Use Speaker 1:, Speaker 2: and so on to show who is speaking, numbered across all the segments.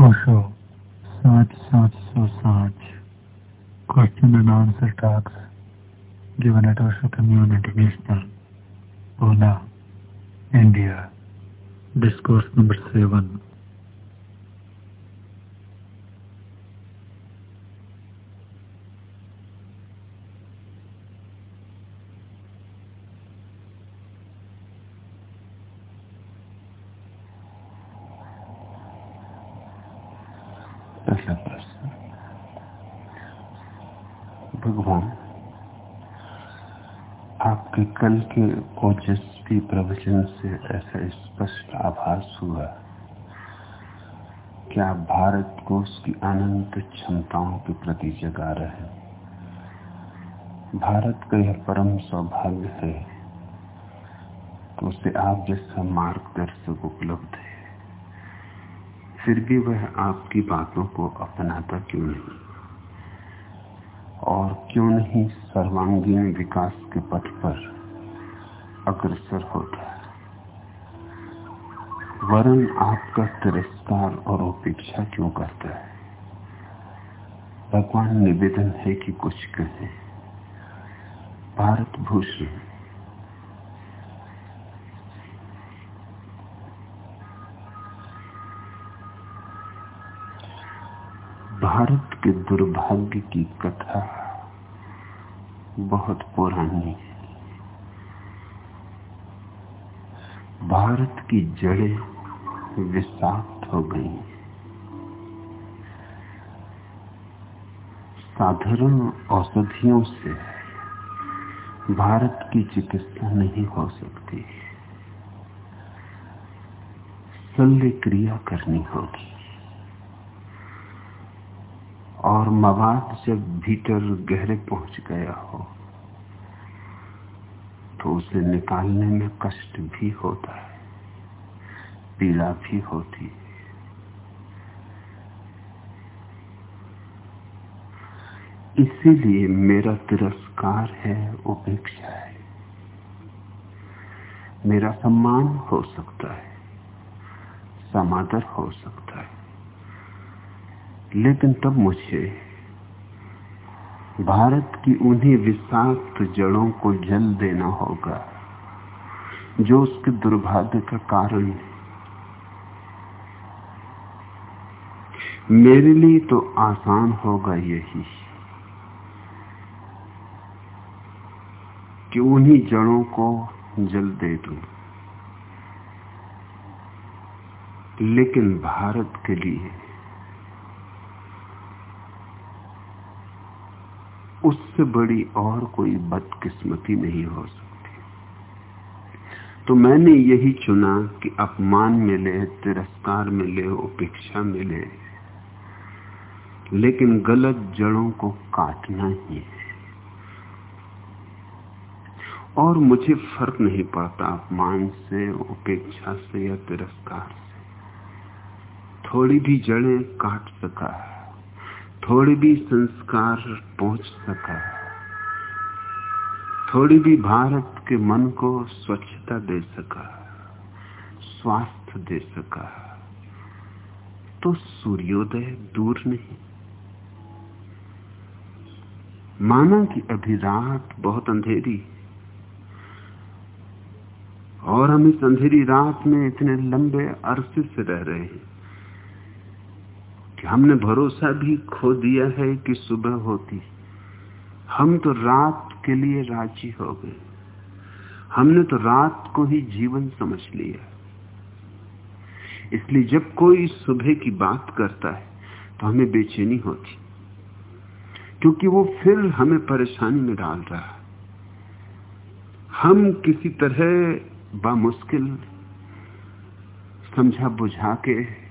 Speaker 1: Osho, Sat Sat So Sat, question and answer talks given at Osho Community Mission, Pune, India. Discourse number 7.
Speaker 2: के ओजस्वी प्रवचन से ऐसा स्पष्ट आभास हुआ कि आप भारत को उसकी अनंत क्षमताओं के प्रति जगा रहे हैं। भारत का यह परम सौभाग्य है कि उसे आप जैसा मार्गदर्शक उपलब्ध है। फिर भी वह आपकी बातों को अपनाता क्यों नहीं? और क्यों नहीं सर्वांगीण विकास के पथ पर अग्रसर है वरण आपका तिरस्कार और उपेक्षा क्यों करता है? भगवान निवेदन है कि कुछ कहे। भारत भूषण। भारत के दुर्भाग्य की कथा बहुत पुरानी है। भारत की जड़ें विषाक्त हो गई साधारण औषधियों से भारत की चिकित्सा नहीं हो सकती। शल्य क्रिया करनी होगी। और मवाद जब भीतर गहरे पहुँच गया हो तो उसे निकालने में कष्ट भी होता है, पीड़ा भी होती है। इसीलिए मेरा तिरस्कार है, उपेक्षा है। मेरा सम्मान हो सकता है, समादर हो सकता है, लेकिन तब मुझे भारत की उन्हीं विषाक्त जड़ों को जल देना होगा, जो उसके दुर्भाग्य का कारण है। मेरे लिए तो आसान होगा यही कि उन्हीं जड़ों को जल दे दूँ। लेकिन भारत के लिए उससे बड़ी और कोई बदकिस्मती नहीं हो सकती। तो मैंने यही चुना कि अपमान मिले, तिरस्कार मिले, उपेक्षा मिले, लेकिन गलत जड़ों को काटना ही है। और मुझे फ़र्क नहीं पड़ता अपमान से, उपेक्षा से या तिरस्कार से। थोड़ी भी जड़ें काट सका है। थोड़ी भी संस्कार पहुँच सका। थोड़ी भी भारत के मन को स्वच्छता दे सका, स्वास्थ्य दे सका तो सूर्योदय दूर नहीं। माना कि अभी रात बहुत अंधेरी और हम इस अंधेरी रात में इतने लंबे अरसे से रह रहे हैं। कि हमने भरोसा भी खो दिया है कि सुबह होती। हम तो रात के लिए राज़ी हो गए। हमने तो रात को ही जीवन समझ लिया। इसलिए जब कोई सुबह की बात करता है तो हमें बेचैनी होती। क्योंकि वो फिर हमें परेशानी में डाल रहा। है हम किसी तरह बामुश्किल समझा बुझा के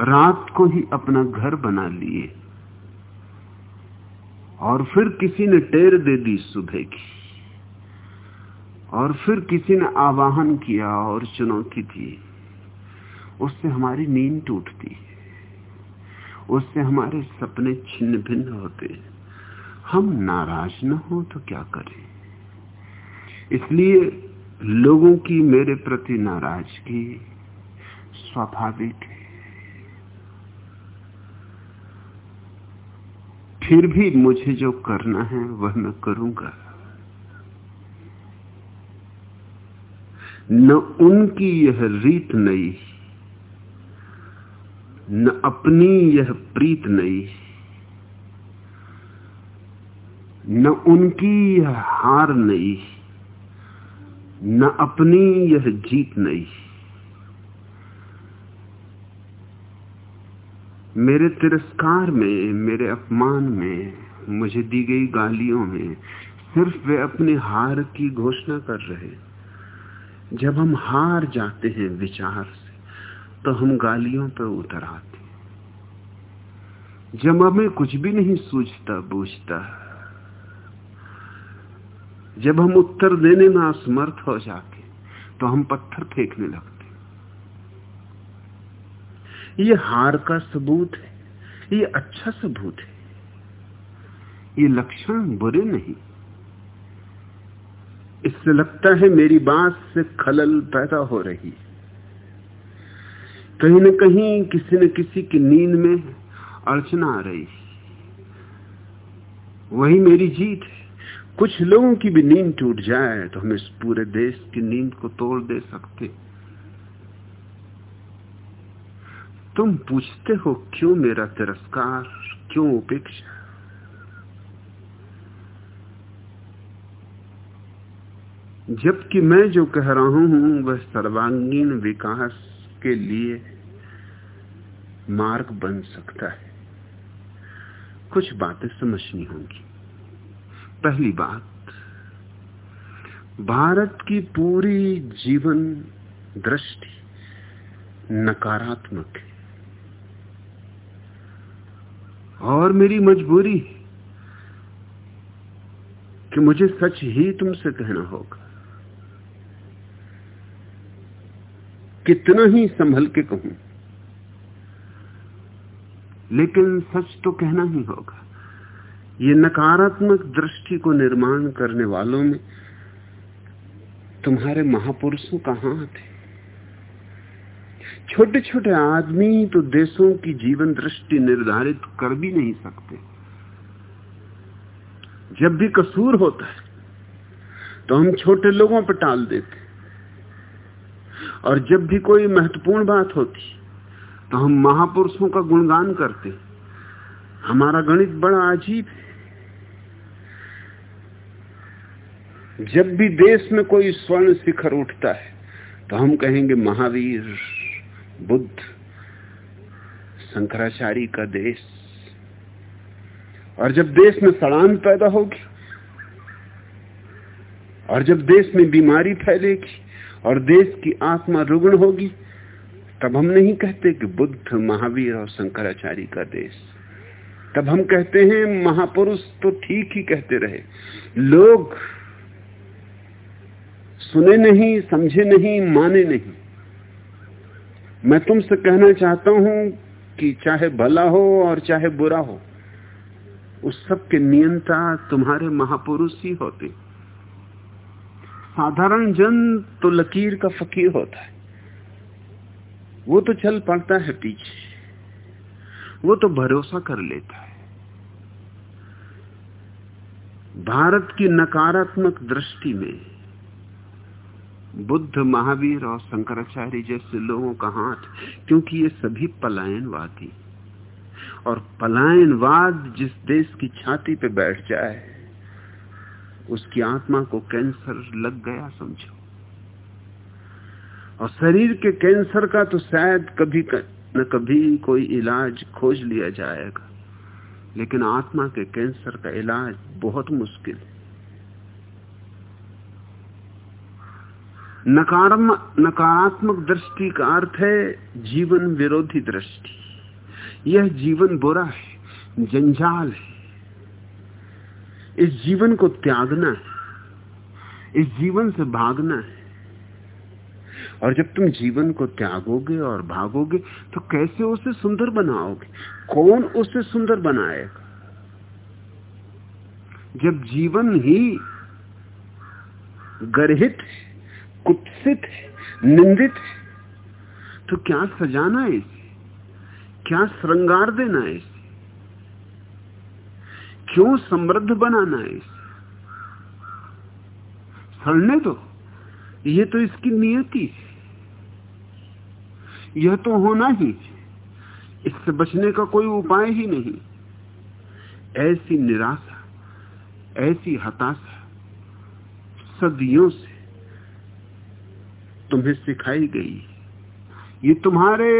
Speaker 2: रात को ही अपना घर बना लिए और फिर किसी ने टेर दे दी सुबह की और फिर किसी ने आवाहन किया और चुनौती दी। उससे हमारी नींद टूटती है। उससे हमारे सपने छिन्न भिन्न होते हम नाराज़ न हो तो क्या करें? इसलिए लोगों की मेरे प्रति नाराज़गी स्वाभाविक है फिर भी मुझे जो करना है, वह मैं करूँगा। न उनकी यह रीत नई, न अपनी यह प्रीत नई, न उनकी यह हार नई, न अपनी यह जीत नई। मेरे तिरस्कार में, मेरे अपमान में, मुझे दी गई गालियों में, सिर्फ़ वे अपनी हार की घोषणा कर रहे जब हम हार जाते हैं विचार से तो हम गालियों पर उतर आते जब हमें कुछ भी नहीं सूझता, बूझता, जब हम उत्तर देने में असमर्थ हो जाते तो हम पत्थर फेंकने लगते ये हार का सबूत है, ये अच्छा सबूत है। ये लक्षण बुरे नहीं। इससे लगता है मेरी बात से खलल पैदा हो रही कहीं न कहीं किसी न किसी की नींद में अड़चना आ रही वही मेरी जीत है। कुछ लोगों की भी नींद टूट जाए तो हम इस पूरे देश की नींद को तोड़ दे सकते हैं। तुम पूछते हो, क्यों मेरा तिरस्कार, क्यों उपेक्षा? जबकि मैं जो कह रहा हूँ, वह सर्वांगीण विकास के लिए मार्ग बन सकता है। कुछ बातें समझनी होंगी। पहली बात, भारत की पूरी जीवन दृष्टि नकारात्मक है। और मेरी मजबूरी कि मुझे सच ही तुमसे कहना होगा। कितना ही संभल के कहूँ, लेकिन सच तो कहना ही होगा। ये नकारात्मक दृष्टि को निर्माण करने वालों में तुम्हारे महापुरुषों का हाथ है। छोटे छोटे आदमी तो देशों की जीवन दृष्टि निर्धारित कर भी नहीं सकते। जब भी कसूर होता है तो हम छोटे लोगों पर टाल देते और जब भी कोई महत्वपूर्ण बात होती तो हम महापुरुषों का गुणगान करते हमारा गणित बड़ा अजीब है। जब भी देश में कोई स्वर्ण शिखर उठता है तो हम कहेंगे महावीर। बुद्ध, शंकराचार्य का देश। और जब देश में सड़ान पैदा होगी, और जब देश में बीमारी फैलेगी, और देश की आत्मा रुग्ण होगी, तब हम नहीं कहते कि बुद्ध, महावीर और शंकराचार्य का देश। तब हम कहते हैं, महापुरुष तो ठीक ही कहते रहे। लोग सुने नहीं, समझे नहीं, माने नहीं। मैं तुमसे कहना चाहता हूँ कि चाहे भला हो और चाहे बुरा हो, उस सब के नियंता तुम्हारे महापुरुष ही होते। साधारण जन तो लकीर का फकीर होता है। वो तो चल पड़ता है पीछे। वो तो भरोसा कर लेता है। भारत की नकारात्मक दृष्टि में बुद्ध महावीर और शंकराचार्य जैसे लोगों का हाथ, क्योंकि ये सभी पलायनवादी। और पलायनवाद जिस देश की छाती पे बैठ जाए, उसकी आत्मा को कैंसर लग गया, समझो। और शरीर के कैंसर का तो शायद कभी न कभी कोई इलाज खोज लिया जाएगा, लेकिन आत्मा के कैंसर का इलाज बहुत मुश्किल है। नकारात्मक दृष्टि का अर्थ है जीवन विरोधी दृष्टि। यह जीवन बुरा है, जंजाल है। इस जीवन को त्यागना है, इस जीवन से भागना है। और जब तुम जीवन को त्यागोगे और भागोगे तो कैसे उसे सुंदर बनाओगे? कौन उसे सुंदर बनाएगा? जब जीवन ही गर्हित है कुत्सित है, निंदित है। तो क्या सजाना है? इसे क्या श्रृंगार देना है? इसे क्यों समृद्ध बनाना है? इसे सड़ने दो। ये तो इसकी नियति है। यह तो होना ही है। इससे बचने का कोई उपाय ही नहीं। ऐसी निराशा, ऐसी हताशा सदियों से तुम्हें सिखाई गई। ये तुम्हारे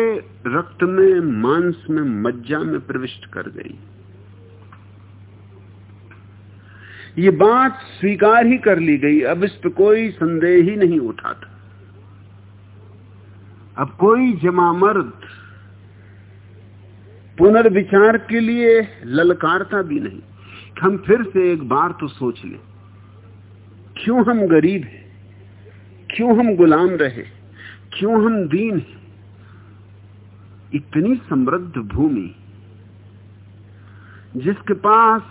Speaker 2: रक्त में, मांस में, मज्जा में प्रविष्ट कर गई। ये बात स्वीकार ही कर ली गई। अब इस पर कोई संदेह ही नहीं उठाता अब कोई जमामर्द पुनर्विचार के लिए ललकारता भी नहीं। हम फिर से एक बार तो सोच लें। क्यों हम गरीब हैं? क्यों हम गुलाम रहे? क्यों हम दीन हैं? इतनी समृद्ध भूमि जिसके पास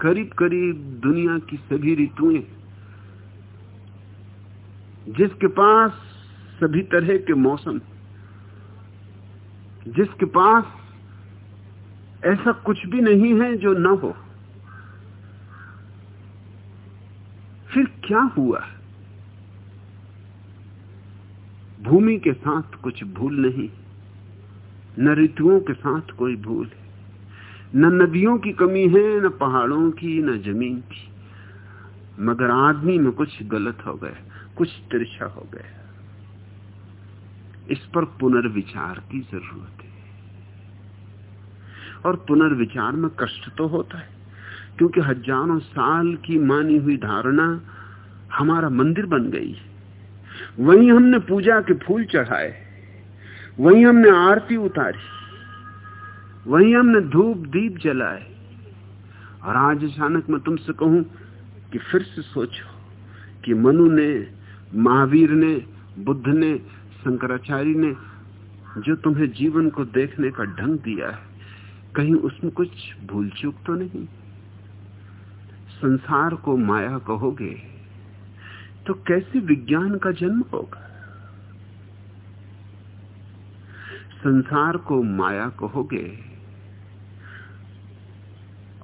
Speaker 2: करीब करीब दुनिया की सभी ऋतुएँ जिसके पास सभी तरह के मौसम जिसके पास ऐसा कुछ भी नहीं है जो न हो, फिर क्या हुआ? भूमि के साथ कुछ भूल नहीं। न ऋतुओं के साथ कोई भूल है। न नदियों की कमी है, न पहाड़ों की, न ज़मीन की। मगर आदमी में कुछ गलत हो गया, कुछ तिरछा हो गया। इस पर पुनर्विचार की ज़रूरत है। और पुनर्विचार में कष्ट तो होता है, क्योंकि हज़ारों साल की मानी हुई धारणा हमारा मंदिर बन गई वहीं हमने पूजा के फूल चढ़ाए। वहीं हमने आरती उतारी। वहीं हमने धूप दीप जलाए। और आज अचानक मैं तुमसे कहूँ कि फिर से सोचो कि मनु ने, महावीर ने, बुद्ध ने, शंकराचार्य ने जो तुम्हें जीवन को देखने का ढंग दिया है, कहीं उसमें कुछ भूल चूक तो नहीं? संसार को माया कहोगे तो कैसे विज्ञान का जन्म होगा? संसार को माया कहोगे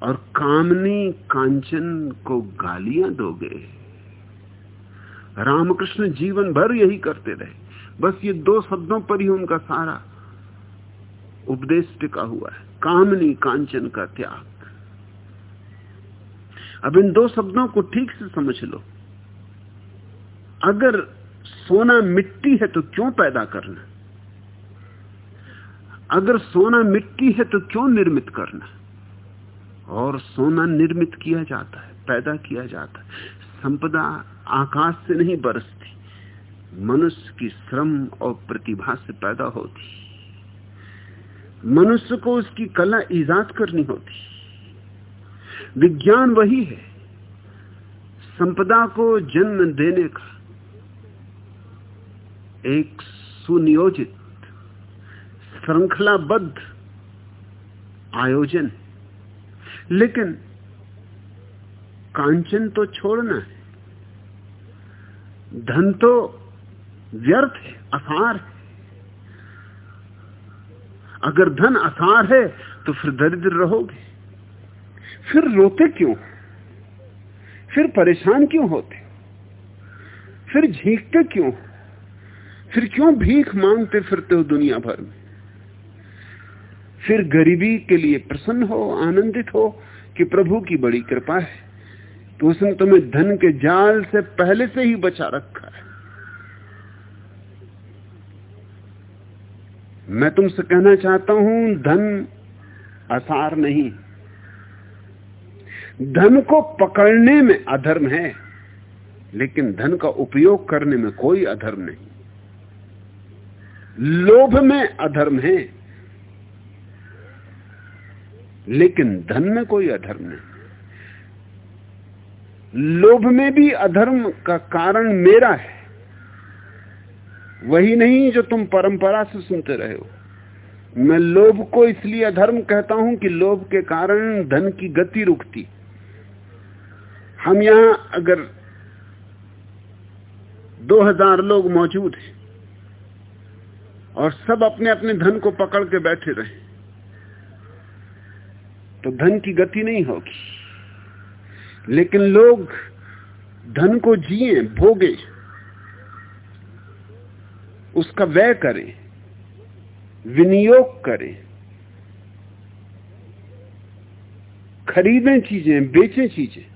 Speaker 2: और कामनी कांचन को गालियाँ दोगे। रामकृष्ण जीवन भर यही करते रहे। बस ये दो शब्दों पर ही उनका सारा उपदेश टिका हुआ है। कामनी कांचन का त्याग। अब इन दो शब्दों को ठीक से समझ लो। अगर सोना मिट्टी है तो क्यों पैदा करना? अगर सोना मिट्टी है तो क्यों निर्मित करना? और सोना निर्मित किया जाता है, पैदा किया जाता है। संपदा आकाश से नहीं बरसती, मनुष्य की श्रम और प्रतिभा से पैदा होती। मनुष्य को उसकी कला ईजाद करनी होती। विज्ञान वही है। संपदा को जन्म देने का एक सुनियोजित, श्रृंखलाबद्ध आयोजन लेकिन कांचन तो छोड़ना है। धन तो व्यर्थ है, असार है। अगर धन असार है तो फिर दरिद्र रहोगे। फिर रोते क्यों? फिर परेशान क्यों होते? फिर झीकते क्यों? फिर क्यों भीख मांगते फिरते हो दुनिया भर में? फिर गरीबी के लिए प्रसन्न हो, आनंदित हो कि प्रभु की बड़ी कृपा है। तो उसने तुम्हें धन के जाल से पहले से ही बचा रखा है। मैं तुमसे कहना चाहता हूँ, धन आसार नहीं। धन को पकड़ने में अधर्म है, लेकिन धन का उपयोग करने में कोई अधर्म नहीं। लोभ में अधर्म है। लेकिन धन में कोई अधर्म नहीं। लोभ में भी अधर्म का कारण मेरा है। वही नहीं जो तुम परंपरा से सुनते रहे हो। मैं लोभ को इसलिए अधर्म कहता हूँ कि लोभ के कारण धन की गति रुकती। हम यहाँ अगर 2000 लोग मौजूद हैं और सब अपने अपने धन को पकड़ के बैठे रहे। तो धन की गति नहीं होगी। लेकिन लोग धन को जिए, भोगे, उसका व्यय करें, विनियोग करें, खरीदें चीज़ें, बेचें चीज़ें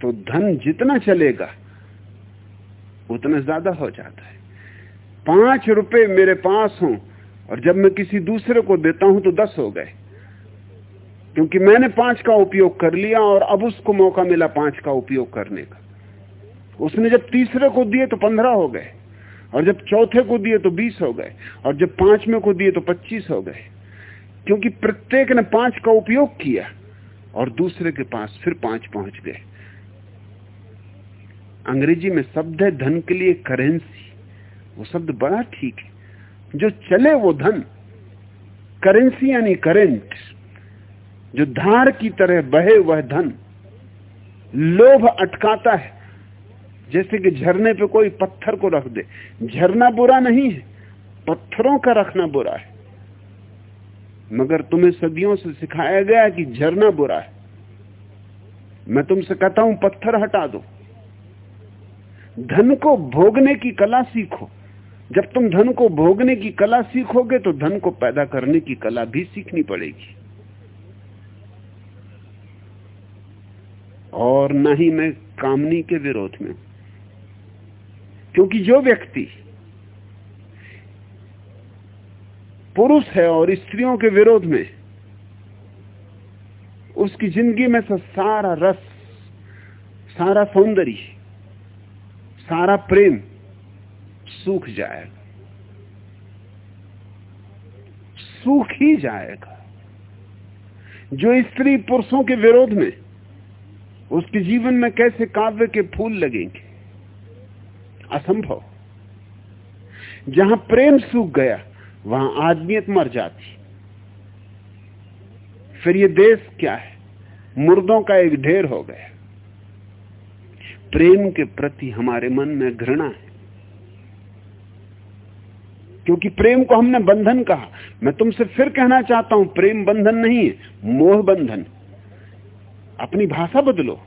Speaker 2: तो धन जितना चलेगा उतना ज़्यादा हो जाता है। पाँच रुपए मेरे पास हों और जब मैं किसी दूसरे को देता हूँ तो दस हो गए। क्योंकि मैंने पाँच का उपयोग कर लिया और अब उसको मौका मिला पाँच का उपयोग करने का। उसने जब तीसरे को दिए तो पंद्रह हो गए और जब चौथे को दिए तो बीस हो गए और जब पांचवे को दिए तो पच्चीस हो गए। क्योंकि प्रत्येक ने पाँच का उपयोग किया और दूसरे के पास फिर पाँच पहुँच गए। अंग्रेज़ी में शब्द है धन के लिए करेंसी। वो शब्द बड़ा ठीक है। जो चले वो धन। करेंसी यानी करेंट। जो धार की तरह बहे वह धन। लोभ अटकाता है। जैसे कि झरने पे कोई पत्थर को रख दे। झरना बुरा नहीं है। पत्थरों का रखना बुरा है। मगर तुम्हें सदियों से सिखाया गया कि झरना बुरा है। मैं तुमसे कहता हूँ, पत्थर हटा दो। धन को भोगने की कला सीखो। जब तुम धन को भोगने की कला सीखोगे तो धन को पैदा करने की कला भी सीखनी पड़ेगी। और न ही मैं कामनी के विरोध में। क्योंकि जो व्यक्ति पुरुष है और स्त्रियों के विरोध में, उसकी ज़िंदगी में सारा रस, सारा सौंदर्य सारा प्रेम सूख जाएगा। सूख ही जाएगा। जो स्त्री पुरुषों के विरोध में, उसके जीवन में कैसे काव्य के फूल लगेंगे? असंभव। जहाँ प्रेम सूख गया, वहाँ आदमियत मर जाती। फिर ये देश क्या है? मुर्दों का एक ढेर हो गया। प्रेम के प्रति हमारे मन में घृणा है। क्योंकि प्रेम को हमने बंधन कहा। मैं तुमसे फिर कहना चाहता हूँ, प्रेम बंधन नहीं है, मोह बंधन। अपनी भाषा बदलो।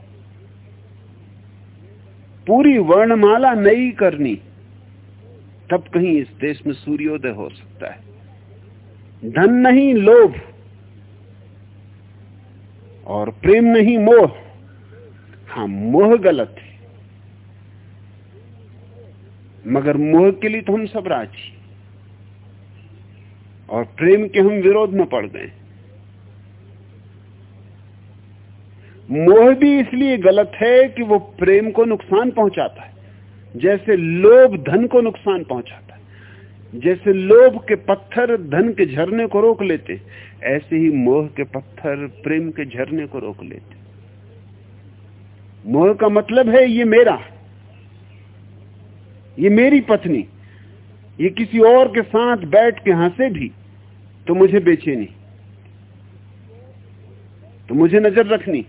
Speaker 2: पूरी वर्णमाला नई करनी। तब कहीं इस देश में सूर्योदय हो सकता है। धन नहीं, लोभ। और प्रेम नहीं, मोह। हाँ मोह गलत है। मगर मोह के लिए तो हम सब राज़ी और प्रेम के हम विरोध में पड़ गए मोह भी इसलिए गलत है कि वो प्रेम को नुकसान पहुंचाता है। जैसे लोभ धन को नुकसान पहुंचाता है। जैसे लोभ के पत्थर धन के झरने को रोक लेते ऐसे ही मोह के पत्थर प्रेम के झरने को रोक लेते मोह का मतलब है ये मेरा। ये मेरी पत्नी, ये किसी और के साथ बैठ के हंसे भी तो मुझे बेचेनी तो मुझे नज़र रखनी,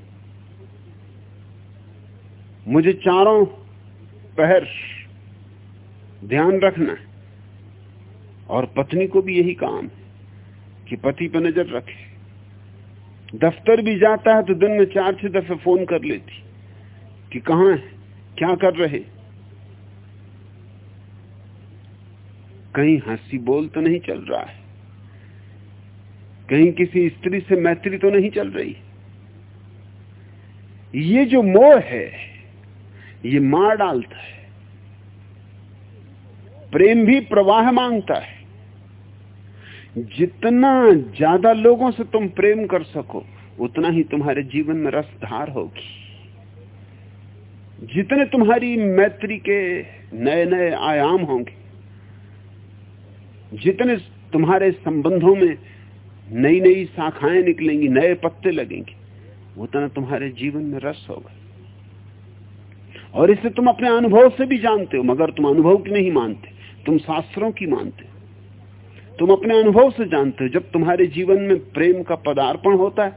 Speaker 2: मुझे चारों पहर ध्यान रखना है। और पत्नी को भी यही काम है कि पति पर नज़र रखे। दफ्तर भी जाता है तो दिन में चार छह दफे फ़ोन कर लेती कि कहा है, क्या कर रहे कहीं हँसी बोल तो नहीं चल रहा है। कहीं किसी स्त्री से मैत्री तो नहीं चल रही। ये जो मोह है, ये मार डालता है। प्रेम भी प्रवाह माँगता है। जितना ज़्यादा लोगों से तुम प्रेम कर सको, उतना ही तुम्हारे जीवन में रस धार होगी। जितने तुम्हारी मैत्री के नए नए आयाम होंगे जितने तुम्हारे संबंधों में नई नई शाखाएँ निकलेंगी, नए पत्ते लगेंगे, उतना तुम्हारे जीवन में रस होगा। और इसे तुम अपने अनुभव से भी जानते हो, मगर तुम अनुभव की नहीं मानते, तुम शास्त्रों की मानते हो। तुम अपने अनुभव से जानते हो, जब तुम्हारे जीवन में प्रेम का पदार्पण होता है,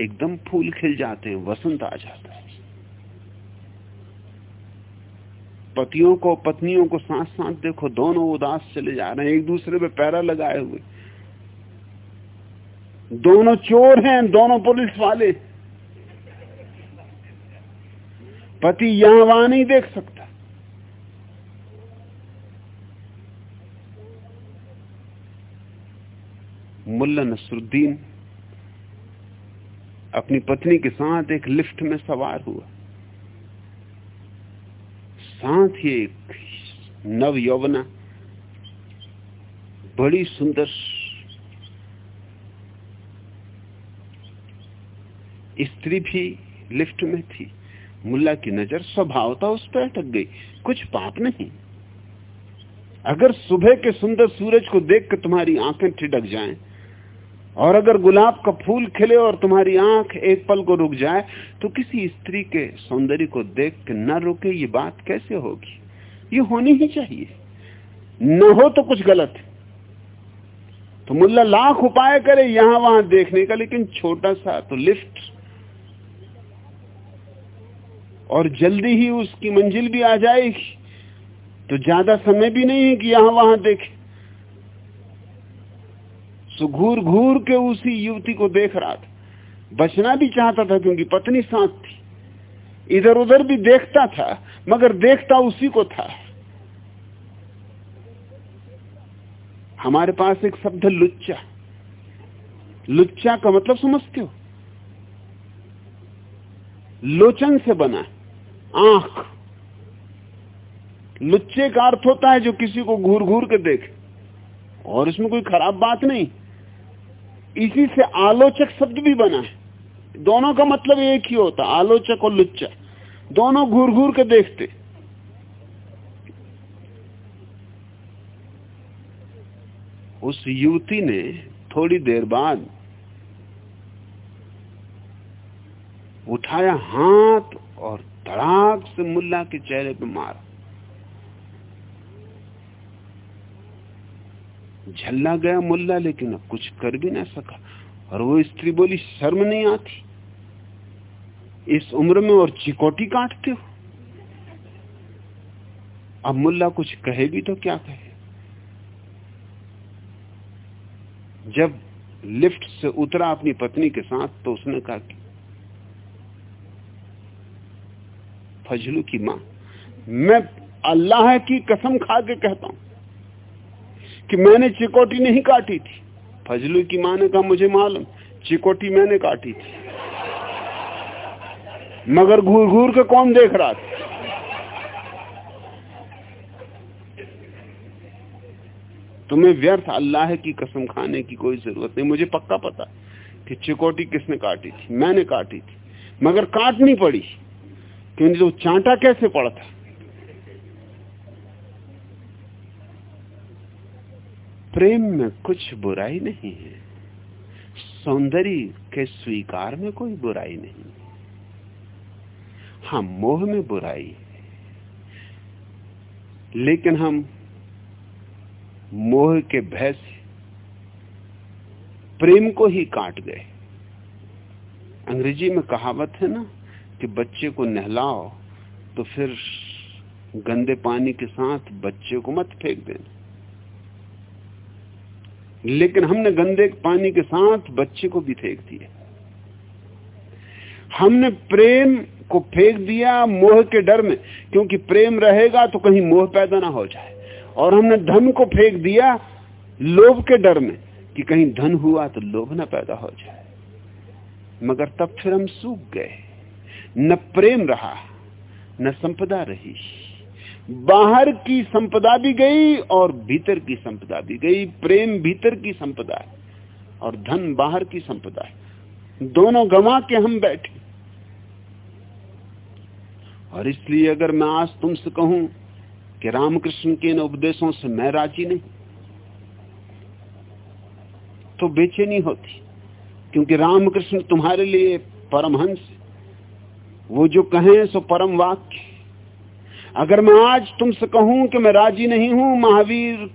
Speaker 2: एकदम फूल खिल जाते हैं, वसंत आ जाता है। पतियों को, पत्नियों को साथ साथ देखो, दोनों उदास चले जा रहे हैं, एक दूसरे पे पैरा लगाए हुए। दोनों चोर हैं, दोनों पुलिस वाले। पति यहाँ वहाँ नहीं देख सकता। मुल्ला नसरुद्दीन अपनी पत्नी के साथ एक लिफ्ट में सवार हुआ। साथ ही एक नव यौवना, बड़ी सुंदर, स्त्री भी लिफ्ट में थी। मुल्ला की नज़र स्वभावता उस पर अटक गई। कुछ पाप नहीं। अगर सुबह के सुंदर सूरज को देख कर तुम्हारी आँखें ठिडक जाएँ और अगर गुलाब का फूल खिले और तुम्हारी आँख एक पल को रुक जाए तो किसी स्त्री के सौंदर्य को देख के न रुके, ये बात कैसे होगी? ये होनी ही चाहिए। न हो तो कुछ गलत तो मुल्ला लाख उपाय करे यहाँ वहाँ देखने का, लेकिन छोटा सा तो लिफ्ट। और जल्दी ही उसकी मंजिल भी आ जाएगी। तो ज़्यादा समय भी नहीं है कि यहाँ वहाँ देखे। सो घूर घूर के उसी युवती को देख रहा था। बचना भी चाहता था क्योंकि पत्नी साथ थी। इधर उधर भी देखता था, मगर देखता उसी को था। हमारे पास एक शब्द है, लुच्चा। लुच्चा का मतलब समझते हो? लोचन से बना, आँख। लुच्चे का अर्थ होता है जो किसी को घूर घूर के देखे। और इसमें कोई खराब बात नहीं। इसी से आलोचक शब्द भी बना है। दोनों का मतलब एक ही होता, आलोचक और लुच्चा। दोनों घूर घूर के देखते। उस युवती ने थोड़ी देर बाद उठाया हाथ और धड़ाक से मुल्ला के चेहरे पे मारा। झल्ला गया मुल्ला, लेकिन अब कुछ कर भी ना सका। और वो स्त्री बोली, शर्म नहीं आती? इस उम्र में और चिकोटी काटते हो? अब मुल्ला कुछ कहे भी तो क्या कहे? जब लिफ्ट से उतरा अपनी पत्नी के साथ तो उसने कहा कि, फजलू की माँ, मैं अल्लाह की कसम खा के कहता हूँ कि मैंने चिकोटी नहीं काटी थी। फजलू की माँ ने कहा, मुझे मालूम, चिकोटी मैंने काटी थी। मगर घूर घूर के कौन देख रहा था? तुम्हें व्यर्थ अल्लाह की कसम खाने की कोई ज़रूरत नहीं। मुझे पक्का पता कि चिकोटी किसने काटी थी, मैंने काटी थी। मगर काटनी पड़ी, क्योंकि तो चांटा कैसे पड़ता प्रेम में कुछ बुराई नहीं है। सौंदर्य के स्वीकार में कोई बुराई नहीं हाँ। मोह में बुराई है। लेकिन हम मोह के भय से, प्रेम को ही काट गए। अंग्रेज़ी में कहावत है ना कि बच्चे को नहलाओ तो फिर गंदे पानी के साथ बच्चे को मत फेंक देना। लेकिन हमने गंदे पानी के साथ बच्चे को भी फेंक दिया। हमने प्रेम को फेंक दिया मोह के डर में, क्योंकि प्रेम रहेगा तो कहीं मोह पैदा ना हो जाए। और हमने धन को फेंक दिया लोभ के डर में, कि कहीं धन हुआ तो लोभ ना पैदा हो जाए। मगर तब फिर हम सूख गए। न प्रेम रहा, न संपदा रही। बाहर की संपदा भी गई और भीतर की संपदा भी गई। प्रेम भीतर की संपदा है और धन बाहर की संपदा है। दोनों गंवा के हम बैठे। और इसलिए अगर मैं आज तुमसे कहूँ कि रामकृष्ण के इन उपदेशों से मैं राज़ी नहीं तो बेचैनी होती, क्योंकि रामकृष्ण तुम्हारे लिए परमहंस वो जो कहें सो परम वाक्य। अगर मैं आज तुमसे कहूँ कि मैं राज़ी नहीं हूँ, महावीर,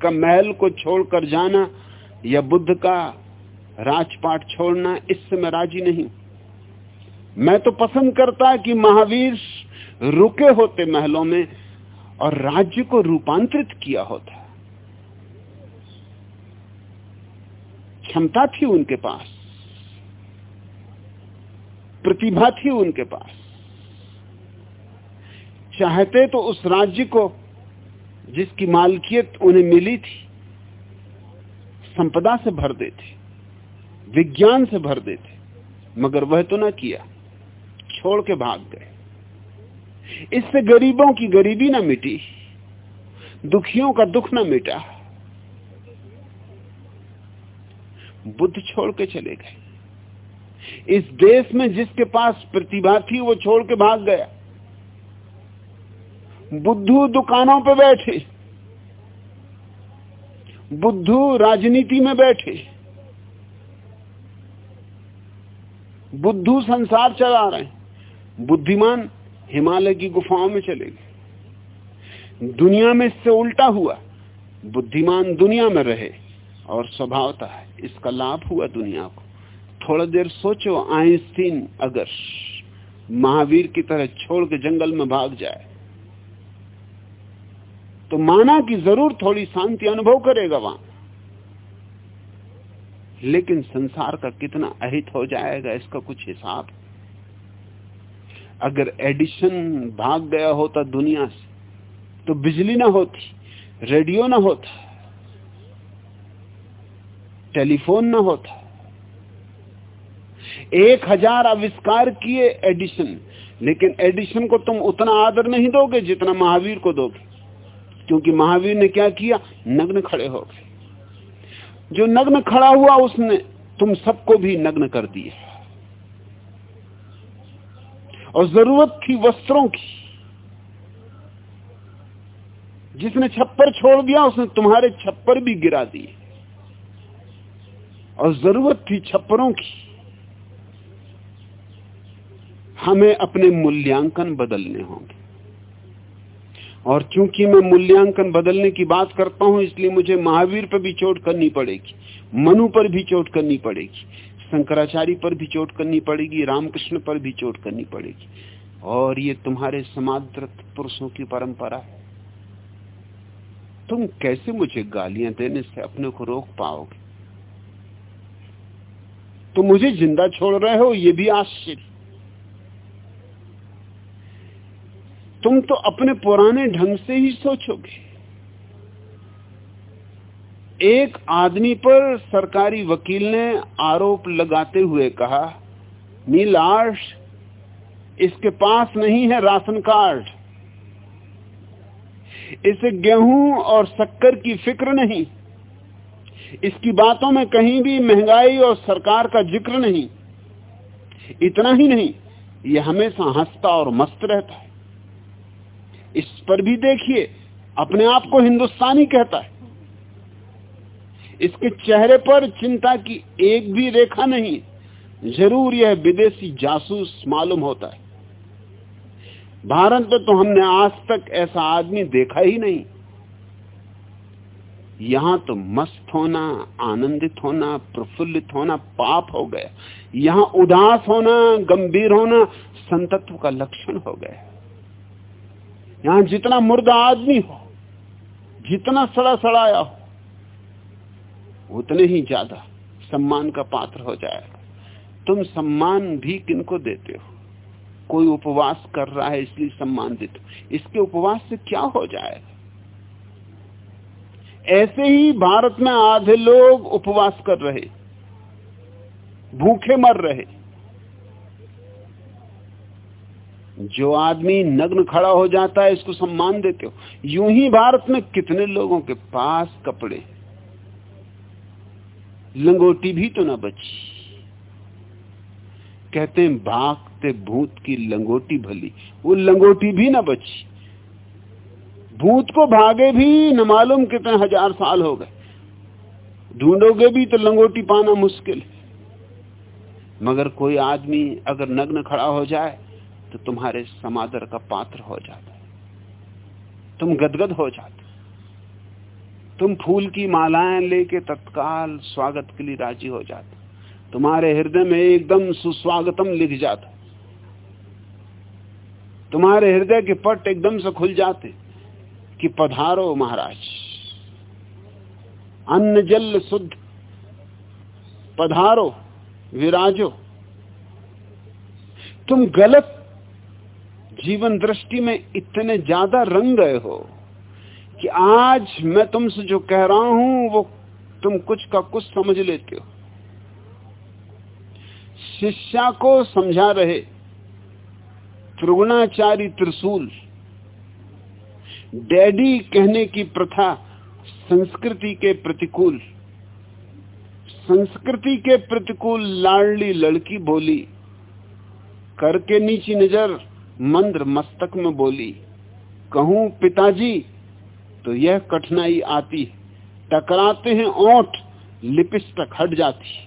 Speaker 2: का महल को छोड़कर जाना या बुद्ध का राजपाट छोड़ना, इससे मैं राज़ी नहीं मैं तो पसंद करता कि महावीर रुके होते महलों में और राज्य को रूपांतरित किया होता। क्षमता थी उनके पास, प्रतिभा थी उनके पास। चाहते तो उस राज्य को जिसकी मालकियत उन्हें मिली थी, संपदा से भर देते, विज्ञान से भर देते, मगर वह तो ना किया, छोड़ के भाग गए। इससे गरीबों की गरीबी ना मिटी, दुखियों का दुख ना मिटा, बुद्ध छोड़ के चले गए। इस देश में जिसके पास प्रतिभा थी, वो छोड़ के भाग गया। बुद्धू दुकानों पे बैठे, बुद्धू राजनीति में बैठे, बुद्धू संसार चला रहे बुद्धिमान हिमालय की गुफाओं में चले गए। दुनिया में इससे उल्टा हुआ, बुद्धिमान दुनिया में रहे और स्वभावता है इसका लाभ हुआ दुनिया को। थोड़ा देर सोचो, आइंस्टीन अगर महावीर की तरह छोड़ के जंगल में भाग जाए तो माना कि ज़रूर थोड़ी शांति अनुभव करेगा वहाँ। लेकिन संसार का कितना अहित हो जाएगा, इसका कुछ हिसाब? अगर एडिशन भाग गया होता दुनिया से तो बिजली ना होती, रेडियो ना होता, टेलीफोन ना होता। एक हज़ार आविष्कार किए एडिशन, लेकिन एडिशन को तुम उतना आदर नहीं दोगे जितना महावीर को दोगे। क्योंकि महावीर ने क्या किया? नग्न खड़े हो गए। जो नग्न खड़ा हुआ, उसने तुम सबको भी नग्न कर दिया। और ज़रूरत थी वस्त्रों की। जिसने छप्पर छोड़ दिया, उसने तुम्हारे छप्पर भी गिरा दिए। और ज़रूरत थी छप्परों की। हमें अपने मूल्यांकन बदलने होंगे। और चूँकि मैं मूल्यांकन बदलने की बात करता हूँ, इसलिए मुझे महावीर पर भी चोट करनी पड़ेगी, मनु पर भी चोट करनी पड़ेगी, शंकराचार्य पर भी चोट करनी पड़ेगी, रामकृष्ण पर भी चोट करनी पड़ेगी। और ये तुम्हारे समाद्रत पुरुषों की परंपरा है। तुम कैसे मुझे गालियाँ देने से अपने को रोक पाओगे? तो मुझे ज़िंदा छोड़ रहे हो, ये भी आश्चर्य। तुम तो अपने पुराने ढंग से ही सोचोगे। एक आदमी पर सरकारी वकील ने आरोप लगाते हुए कहा, नीलाश, इसके पास नहीं है राशन कार्ड। इसे गेहूँ और शक्कर की फ़िक्र नहीं। इसकी बातों में कहीं भी महँगाई और सरकार का ज़िक्र नहीं। इतना ही नहीं यह हमेशा हंसता और मस्त रहता है। इस पर भी देखिए, अपने आप को हिंदुस्तानी कहता है। इसके चेहरे पर चिंता की एक भी रेखा नहीं, ज़रूर यह विदेशी जासूस मालूम होता है। भारत में तो हमने आज तक ऐसा आदमी देखा ही नहीं। यहाँ तो मस्त होना, आनंदित होना, प्रफुल्लित होना, पाप हो गया। यहाँ उदास होना, गंभीर होना, संतत्व का लक्षण हो गया। यहाँ जितना मुर्दा आदमी हो, जितना सड़ा सड़ाया हो, उतने ही ज़्यादा सम्मान का पात्र हो जाएगा। तुम सम्मान भी किनको देते हो? कोई उपवास कर रहा है इसलिए सम्मान देते हो। इसके उपवास से क्या हो जाएगा? ऐसे ही भारत में आधे लोग उपवास कर रहे, भूखे मर रहे जो आदमी नग्न खड़ा हो जाता है, इसको सम्मान देते हो। यूँ ही भारत में कितने लोगों के पास कपड़े लंगोटी भी तो ना बची। कहते हैं, भागते भूत की लंगोटी भली। वो लंगोटी भी ना बची। भूत को भागे भी न मालूम कितने हज़ार साल हो गए। ढूंढोगे भी तो लंगोटी पाना मुश्किल मगर कोई आदमी अगर नग्न खड़ा हो जाए तो तुम्हारे समादर का पात्र हो जाता है। तुम गदगद हो जाते तुम फूल की मालाएँ लेके तत्काल स्वागत के लिए राज़ी हो जाते तुम्हारे हृदय में एकदम सुस्वागतम लिख जाता तुम्हारे हृदय के पट एकदम से खुल जाते कि पधारो महाराज। अन्न जल शुद्ध। पधारो, विराजो। तुम गलत जीवन दृष्टि में इतने ज़्यादा रंग गए हो कि आज मैं तुमसे जो कह रहा हूँ, वो तुम कुछ का कुछ समझ लेते हो। शिष्या को समझा रहे त्रिगुणाचारी त्रिशूल। डैडी कहने की प्रथा संस्कृति के प्रतिकूल। संस्कृति के प्रतिकूल लाडली लड़की बोली करके नीची नज़र। मंद्र मस्तक में बोली, कहूँ, पिताजी तो यह कठिनाई आती, टकराते हैं ओठ, लिपिस्टक हट जाती।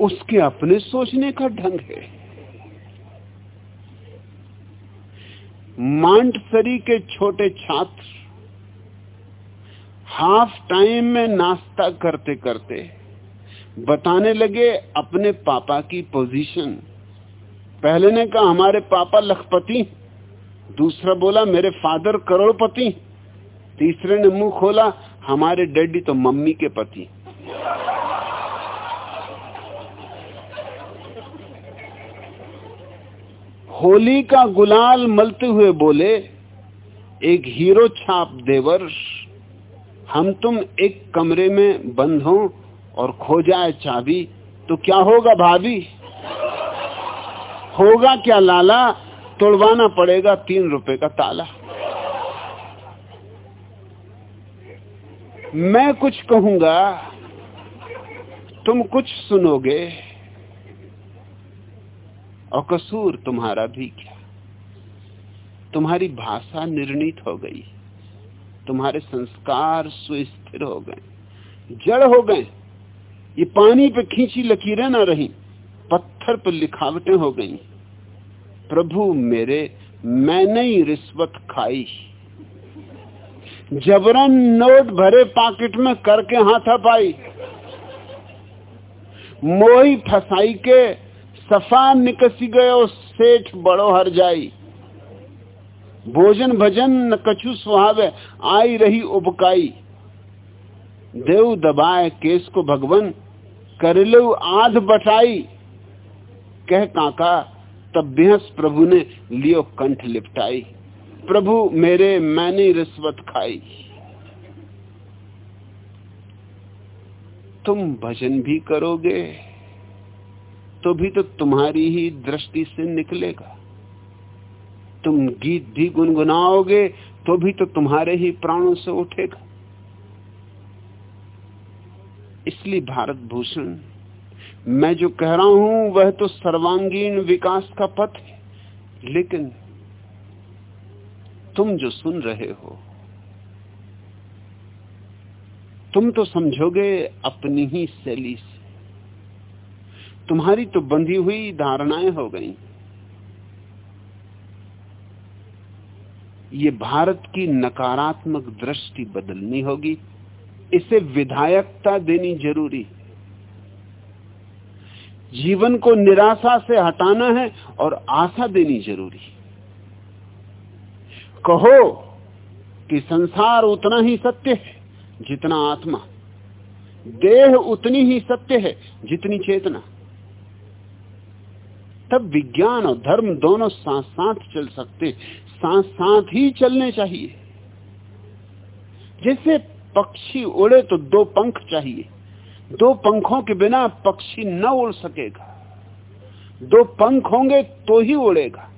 Speaker 2: उसके अपने सोचने का ढंग है। मांडसरी के छोटे छात्र, हाफ़ टाइम में नाश्ता करते करते बताने लगे अपने पापा की पोजीशन पहले ने कहा, हमारे पापा लखपति दूसरा बोला, मेरे फादर करोड़पति तीसरे ने मुँह खोला, हमारे डैडी तो मम्मी के पति होली का गुलाल मलते हुए बोले, एक हीरो छाप देवर, हम तुम एक कमरे में बंद हो और खो जाए चाबी तो क्या होगा भाभी? होगा क्या लाला? तोड़वाना पड़ेगा तीन रुपए का ताला। मैं कुछ कहूँगा, तुम कुछ सुनोगे, और कसूर तुम्हारा भी क्या? तुम्हारी भाषा निर्णित हो गई, तुम्हारे संस्कार सुस्थिर हो गए, जड़ हो गए। ये पानी पे खींची लकीरें ना रही, पत्थर पर लिखावटें हो गई। प्रभु मेरे मैंने ही रिश्वत खाई। जबरन नोट भरे पॉकेट में करके हाथा पाई। मोही फसाई के सफ़ा निकसी गयो सेठ बड़ो हर जाई। भोजन भजन न कछु सुहावे, आई रही उपकाई देव दबाए, केस को भगवन कर लो आध बटाई कह काका, तब बेहस प्रभु ने लियो कंठ लिपटाई। प्रभु, मेरे मैंने रिश्वत खाई। तुम भजन भी करोगे तो भी तो तुम्हारी ही दृष्टि से निकलेगा। तुम गीत भी गुनगुनाओगे तो भी तो तुम्हारे ही प्राणों से उठेगा। इसलिए भारत भूषण, मैं जो कह रहा हूँ, वह तो सर्वांगीण विकास का पथ है। लेकिन तुम जो सुन रहे हो, तुम तो समझोगे अपनी ही शैली से। तुम्हारी तो बंधी हुई धारणाएँ हो गई। ये भारत की नकारात्मक दृष्टि बदलनी होगी। इसे विधायकता देनी ज़रूरी जीवन को निराशा से हटाना है और आशा देनी ज़रूरी कहो कि संसार उतना ही सत्य है जितना आत्मा। देह उतनी ही सत्य है जितनी चेतना। तब विज्ञान और धर्म दोनों साथ साथ चल सकते साथ साथ ही चलने चाहिए। जैसे पक्षी उड़े तो दो पंख चाहिए। दो पंखों के बिना पक्षी न उड़ सकेगा। दो पंख होंगे तो ही उड़ेगा।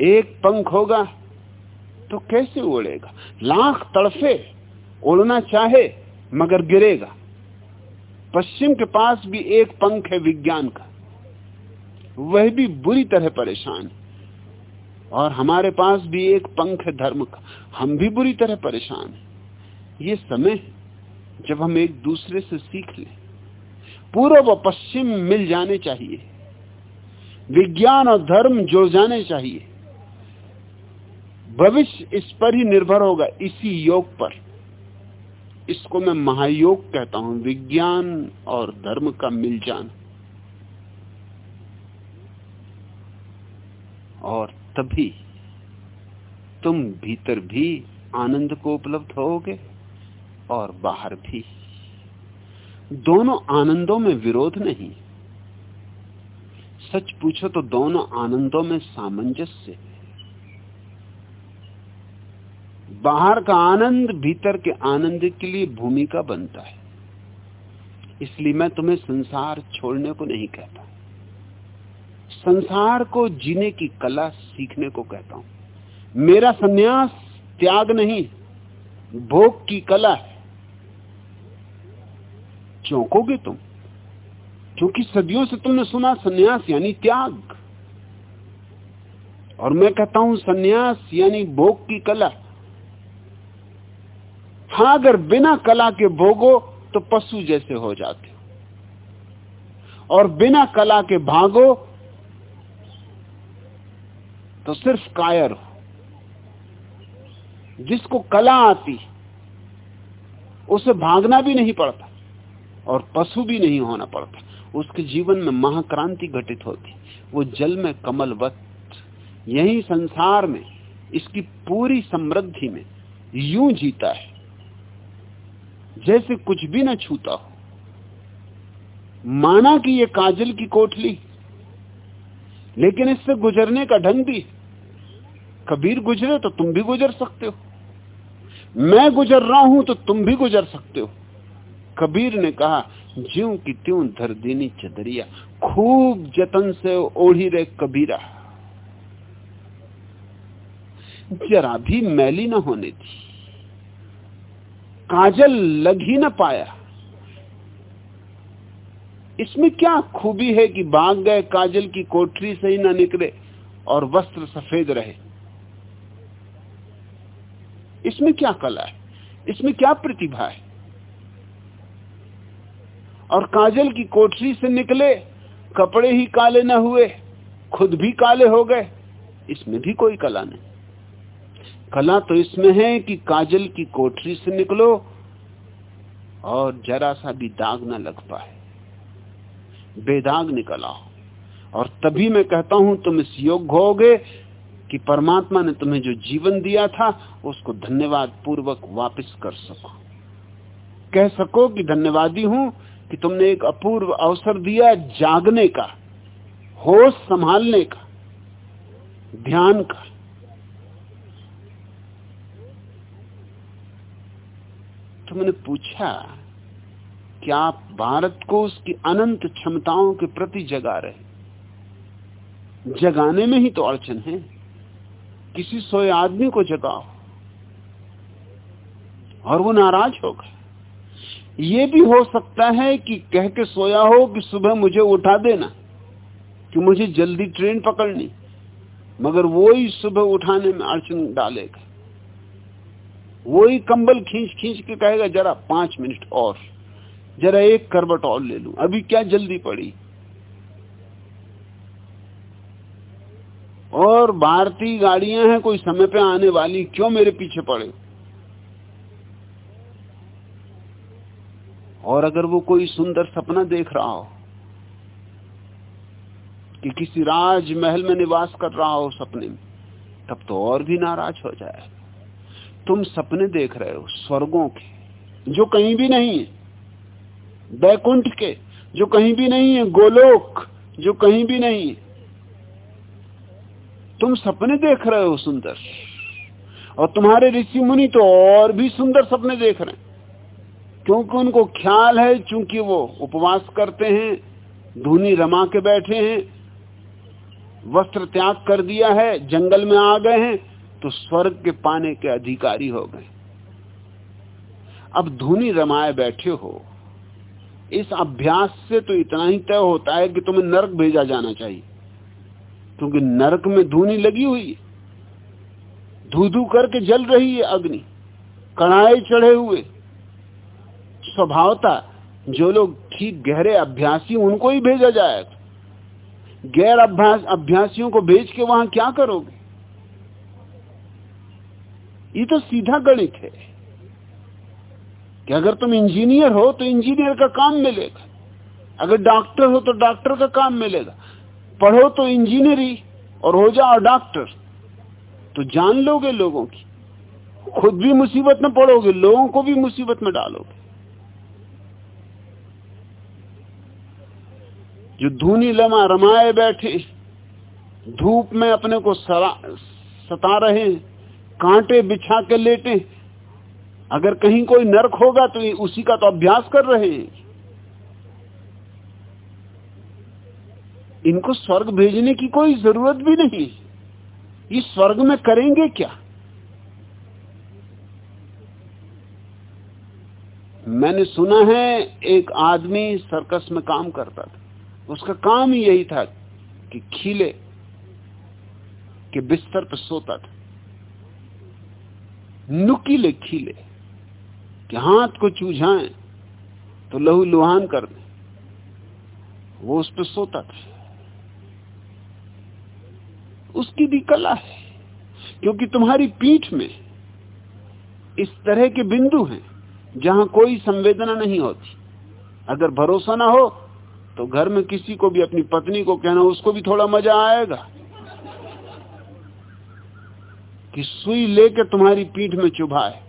Speaker 2: एक पंख होगा तो कैसे उड़ेगा? लाख तड़फे उड़ना चाहे मगर गिरेगा। पश्चिम के पास भी एक पंख है विज्ञान का। वह भी बुरी तरह परेशान। है और हमारे पास भी एक पंख है धर्म का। हम भी बुरी तरह परेशान हैं। ये समय जब हम एक दूसरे से सीख लें। पूर्व व पश्चिम मिल जाने चाहिए। विज्ञान और धर्म जुड़ जाने चाहिए। भविष्य इस पर ही निर्भर होगा, इसी योग पर। इसको मैं महायोग कहता हूँ, विज्ञान और धर्म का मिल जाना। और तभी तुम भीतर भी आनंद को उपलब्ध होगे। और बाहर भी। दोनों आनंदों में विरोध नहीं। सच पूछो तो दोनों आनंदों में सामंजस्य है। बाहर का आनंद भीतर के आनंद के लिए भूमिका बनता है। इसलिए मैं तुम्हें संसार छोड़ने को नहीं कहता। संसार को जीने की कला सीखने को कहता हूँ। मेरा सन्यास त्याग नहीं, भोग की कला है। चौंकोगे तुम? क्योंकि सदियों से तुमने सुना सन्यास यानी त्याग। और मैं कहता हूँ, सन्यास यानी भोग की कला। हाँ, अगर बिना कला के भोगो तो पशु जैसे हो जाते हो। और बिना कला के भागो तो सिर्फ़ कायर हो। जिसको कला आती, उसे भागना भी नहीं पड़ता। और पशु भी नहीं होना पड़ता। उसके जीवन में महाक्रांति घटित होती। वो जल में कमलवत। यही संसार में, इसकी पूरी समृद्धि में यूँ जीता है। जैसे कुछ भी न छूता हो। माना कि ये काजल की कोठली। लेकिन इससे गुजरने का ढंग भी कबीर गुजरे तो तुम भी गुजर सकते हो। मैं गुजर रहा हूँ तो तुम भी गुजर सकते हो। कबीर ने कहा, ज्यो की त्यों धर देनी चदरिया, खूब जतन से ओढ़ी रहे कबीरा। जरा भी मैली न होने दी। काजल लग ही न पाया। इसमें क्या खूबी है कि भाग गए काजल की कोठरी से ही ना निकले और वस्त्र सफ़ेद रहे। इसमें क्या कला है? इसमें क्या प्रतिभा है? और काजल की कोठरी से निकले, कपड़े ही काले न हुए, खुद भी काले हो गए। इसमें भी कोई कला नहीं। कला तो इसमें है कि काजल की कोठरी से निकलो और जरा सा भी दाग ना लग पाए। बेदाग निकल आओ। और तभी मैं कहता हूँ, तुम इस योग्य होगे कि परमात्मा ने तुम्हें जो जीवन दिया था, उसको धन्यवाद पूर्वक वापस कर सको। कह सको कि धन्यवादी हूँ कि तुमने एक अपूर्व अवसर दिया जागने का, होश संभालने का, ध्यान का। तुमने पूछा कि आप भारत को उसकी अनंत क्षमताओं के प्रति जगा रहे जगाने में ही तो अड़चन है। किसी सोए आदमी को जगाओ। और वो नाराज़ होगा ये भी हो सकता है कि कह के सोया हो कि सुबह मुझे उठा देना, कि मुझे जल्दी ट्रेन पकड़नी, मगर वो ही सुबह उठाने में अड़चन डालेगा। वो ही कंबल खींच खींच के कहेगा, जरा पाँच मिनट और, जरा एक करबट और ले लू, अभी क्या जल्दी पड़ी? और भारतीय गाड़ियाँ हैं, कोई समय पे आने वाली, क्यों मेरे पीछे पड़े? और अगर वो कोई सुंदर सपना देख रहा हो, कि किसी राजमहल में निवास कर रहा हो सपने में, तब तो और भी नाराज़ हो जाए। तुम सपने देख रहे हो स्वर्गों के, जो कहीं भी नहीं है, बैकुंठ के, जो कहीं भी नहीं है, गोलोक, जो कहीं भी नहीं है। तुम सपने देख रहे हो सुंदर, और तुम्हारे ऋषि मुनि तो और भी सुंदर सपने देख रहे हैं। क्योंकि उनको ख्याल है, चूँकि वो उपवास करते हैं, धूनी रमा के बैठे हैं, वस्त्र त्याग कर दिया है, जंगल में आ गए हैं तो स्वर्ग के पाने के अधिकारी हो गए। अब धुनी रमाए बैठे हो। इस अभ्यास से तो इतना ही तय होता है कि तुम्हें नरक भेजा जाना चाहिए। क्योंकि नरक में धुनी लगी हुई है। धू धू करके जल रही है अग्नि। कड़ाए चढ़े हुए। स्वभावता, जो लोग ठीक गहरे अभ्यासी, उनको ही भेजा जाएगा गैर अभ्यास, अभ्यासियों को भेज के वहाँ क्या करोगे? ये तो सीधा गणित है कि अगर तुम इंजीनियर हो तो इंजीनियर का काम मिलेगा। अगर डॉक्टर हो तो डॉक्टर का काम मिलेगा। पढ़ो तो इंजीनियरी और हो जाओ डॉक्टर। तो जान लोगे लोगों की। खुद भी मुसीबत में पड़ोगे, लोगों को भी मुसीबत में डालोगे। जो धूनी लमा रमाए बैठे, धूप में अपने को सता रहे कांटे बिछा के लेटे अगर कहीं कोई नरक होगा तो उसी का तो अभ्यास कर रहे हैं। इनको स्वर्ग भेजने की कोई ज़रूरत भी नहीं। ये स्वर्ग में करेंगे क्या? मैंने सुना है, एक आदमी सर्कस में काम करता था। उसका काम ही यही था कि खीले, के बिस्तर पर सोता था। नुकीले खीले, कि हाथ को चूझाएँ तो लहू लुहान कर दे। वो उस पर सोता था। उसकी भी कला है, क्योंकि तुम्हारी पीठ में इस तरह के बिंदु हैं जहाँ कोई संवेदना नहीं होती। अगर भरोसा ना हो तो घर में किसी को भी, अपनी पत्नी को कहना, उसको भी थोड़ा मज़ा आएगा कि सुई लेके तुम्हारी पीठ में चुभाए।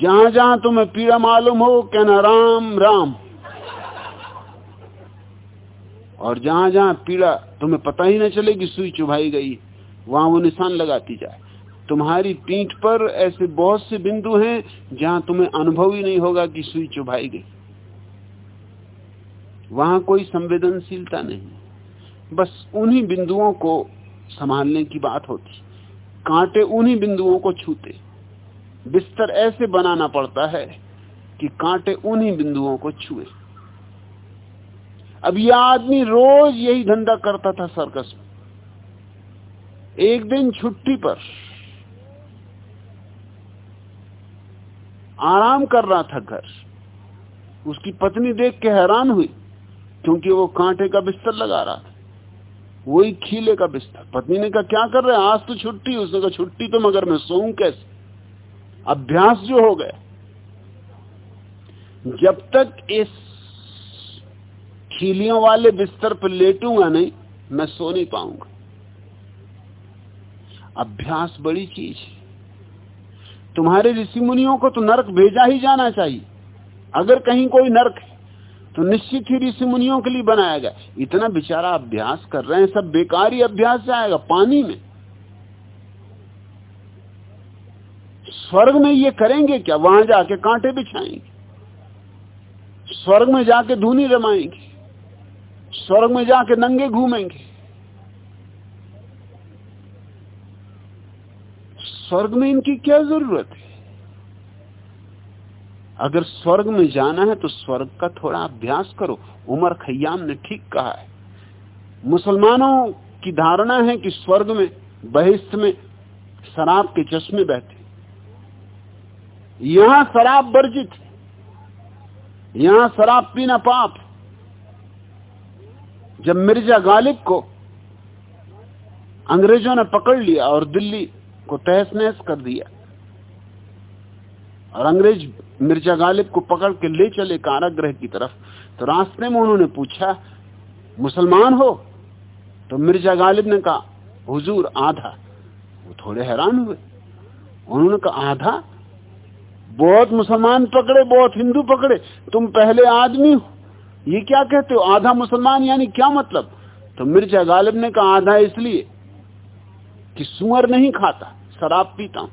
Speaker 2: जहाँ जहाँ तुम्हें पीड़ा मालूम हो, कहना, राम राम। और जहाँ जहाँ पीड़ा, तुम्हें पता ही ना चले कि सुई चुभाई गई, वहाँ वो निशान लगाती जाए। तुम्हारी पीठ पर ऐसे बहुत से बिंदु हैं जहाँ तुम्हें अनुभव ही नहीं होगा कि सुई चुभाई गई। वहाँ कोई संवेदनशीलता नहीं। बस उन्हीं बिंदुओं को संभालने की बात होती। कांटे उन्हीं बिंदुओं को छूते। बिस्तर ऐसे बनाना पड़ता है कि कांटे उन्हीं बिंदुओं को छुए। अब यह आदमी रोज यही धंधा करता था सर्कस में। एक दिन छुट्टी पर आराम कर रहा था घर। उसकी पत्नी देख के हैरान हुई, क्योंकि वो कांटे का बिस्तर लगा रहा था। वही खीले का बिस्तर। पत्नी ने कहा, क्या कर रहे आज तो छुट्टी। उसने कहा, छुट्टी तो मगर मैं सोऊं कैसे? अभ्यास जो हो गया। जब तक इस खीलियों वाले बिस्तर पर लेटूँगा नहीं, मैं सो नहीं पाऊँगा। अभ्यास बड़ी चीज़ है। तुम्हारे ऋषि मुनियों को तो नरक भेजा ही जाना चाहिए। अगर कहीं कोई नरक है तो निश्चित ही ऋषि मुनियों के लिए बनाया गया। इतना बेचारा अभ्यास कर रहे हैं, सब बेकार ही अभ्यास जाएगा पानी में। स्वर्ग में ये करेंगे क्या? वहाँ जाके कांटे बिछाएँगे। स्वर्ग में जाके धूनी रमाएँगे स्वर्ग में जाके नंगे घूमेंगे। स्वर्ग में इनकी क्या ज़रूरत है? अगर स्वर्ग में जाना है तो स्वर्ग का थोड़ा अभ्यास करो। उमर खयाम ने ठीक कहा है। मुसलमानों की धारणा है कि स्वर्ग में बहिष्ठ में, शराब के चश्मे बहते यहाँ शराब वर्जित यहाँ शराब पीना पाप जब मिर्ज़ा गालिब को अंग्रेज़ों ने पकड़ लिया और दिल्ली को तहस नहस कर दिया। और अंग्रेज़ मिर्ज़ा गालिब को पकड़ के ले चले कारागृह की तरफ़। तो रास्ते में उन्होंने पूछा, मुसलमान हो? तो मिर्ज़ा गालिब ने कहा, हुजूर, आधा। वो थोड़े हैरान हुए। उन्होंने कहा, आधा? बहुत मुसलमान पकड़े, बहुत हिंदू पकड़े। तुम पहले आदमी हो। ये क्या कहते हो? आधा मुसलमान यानी क्या मतलब? तो मिर्ज़ा गालिब ने कहा, आधा इसलिए कि सुअर नहीं खाता। शराब पीता हूँ।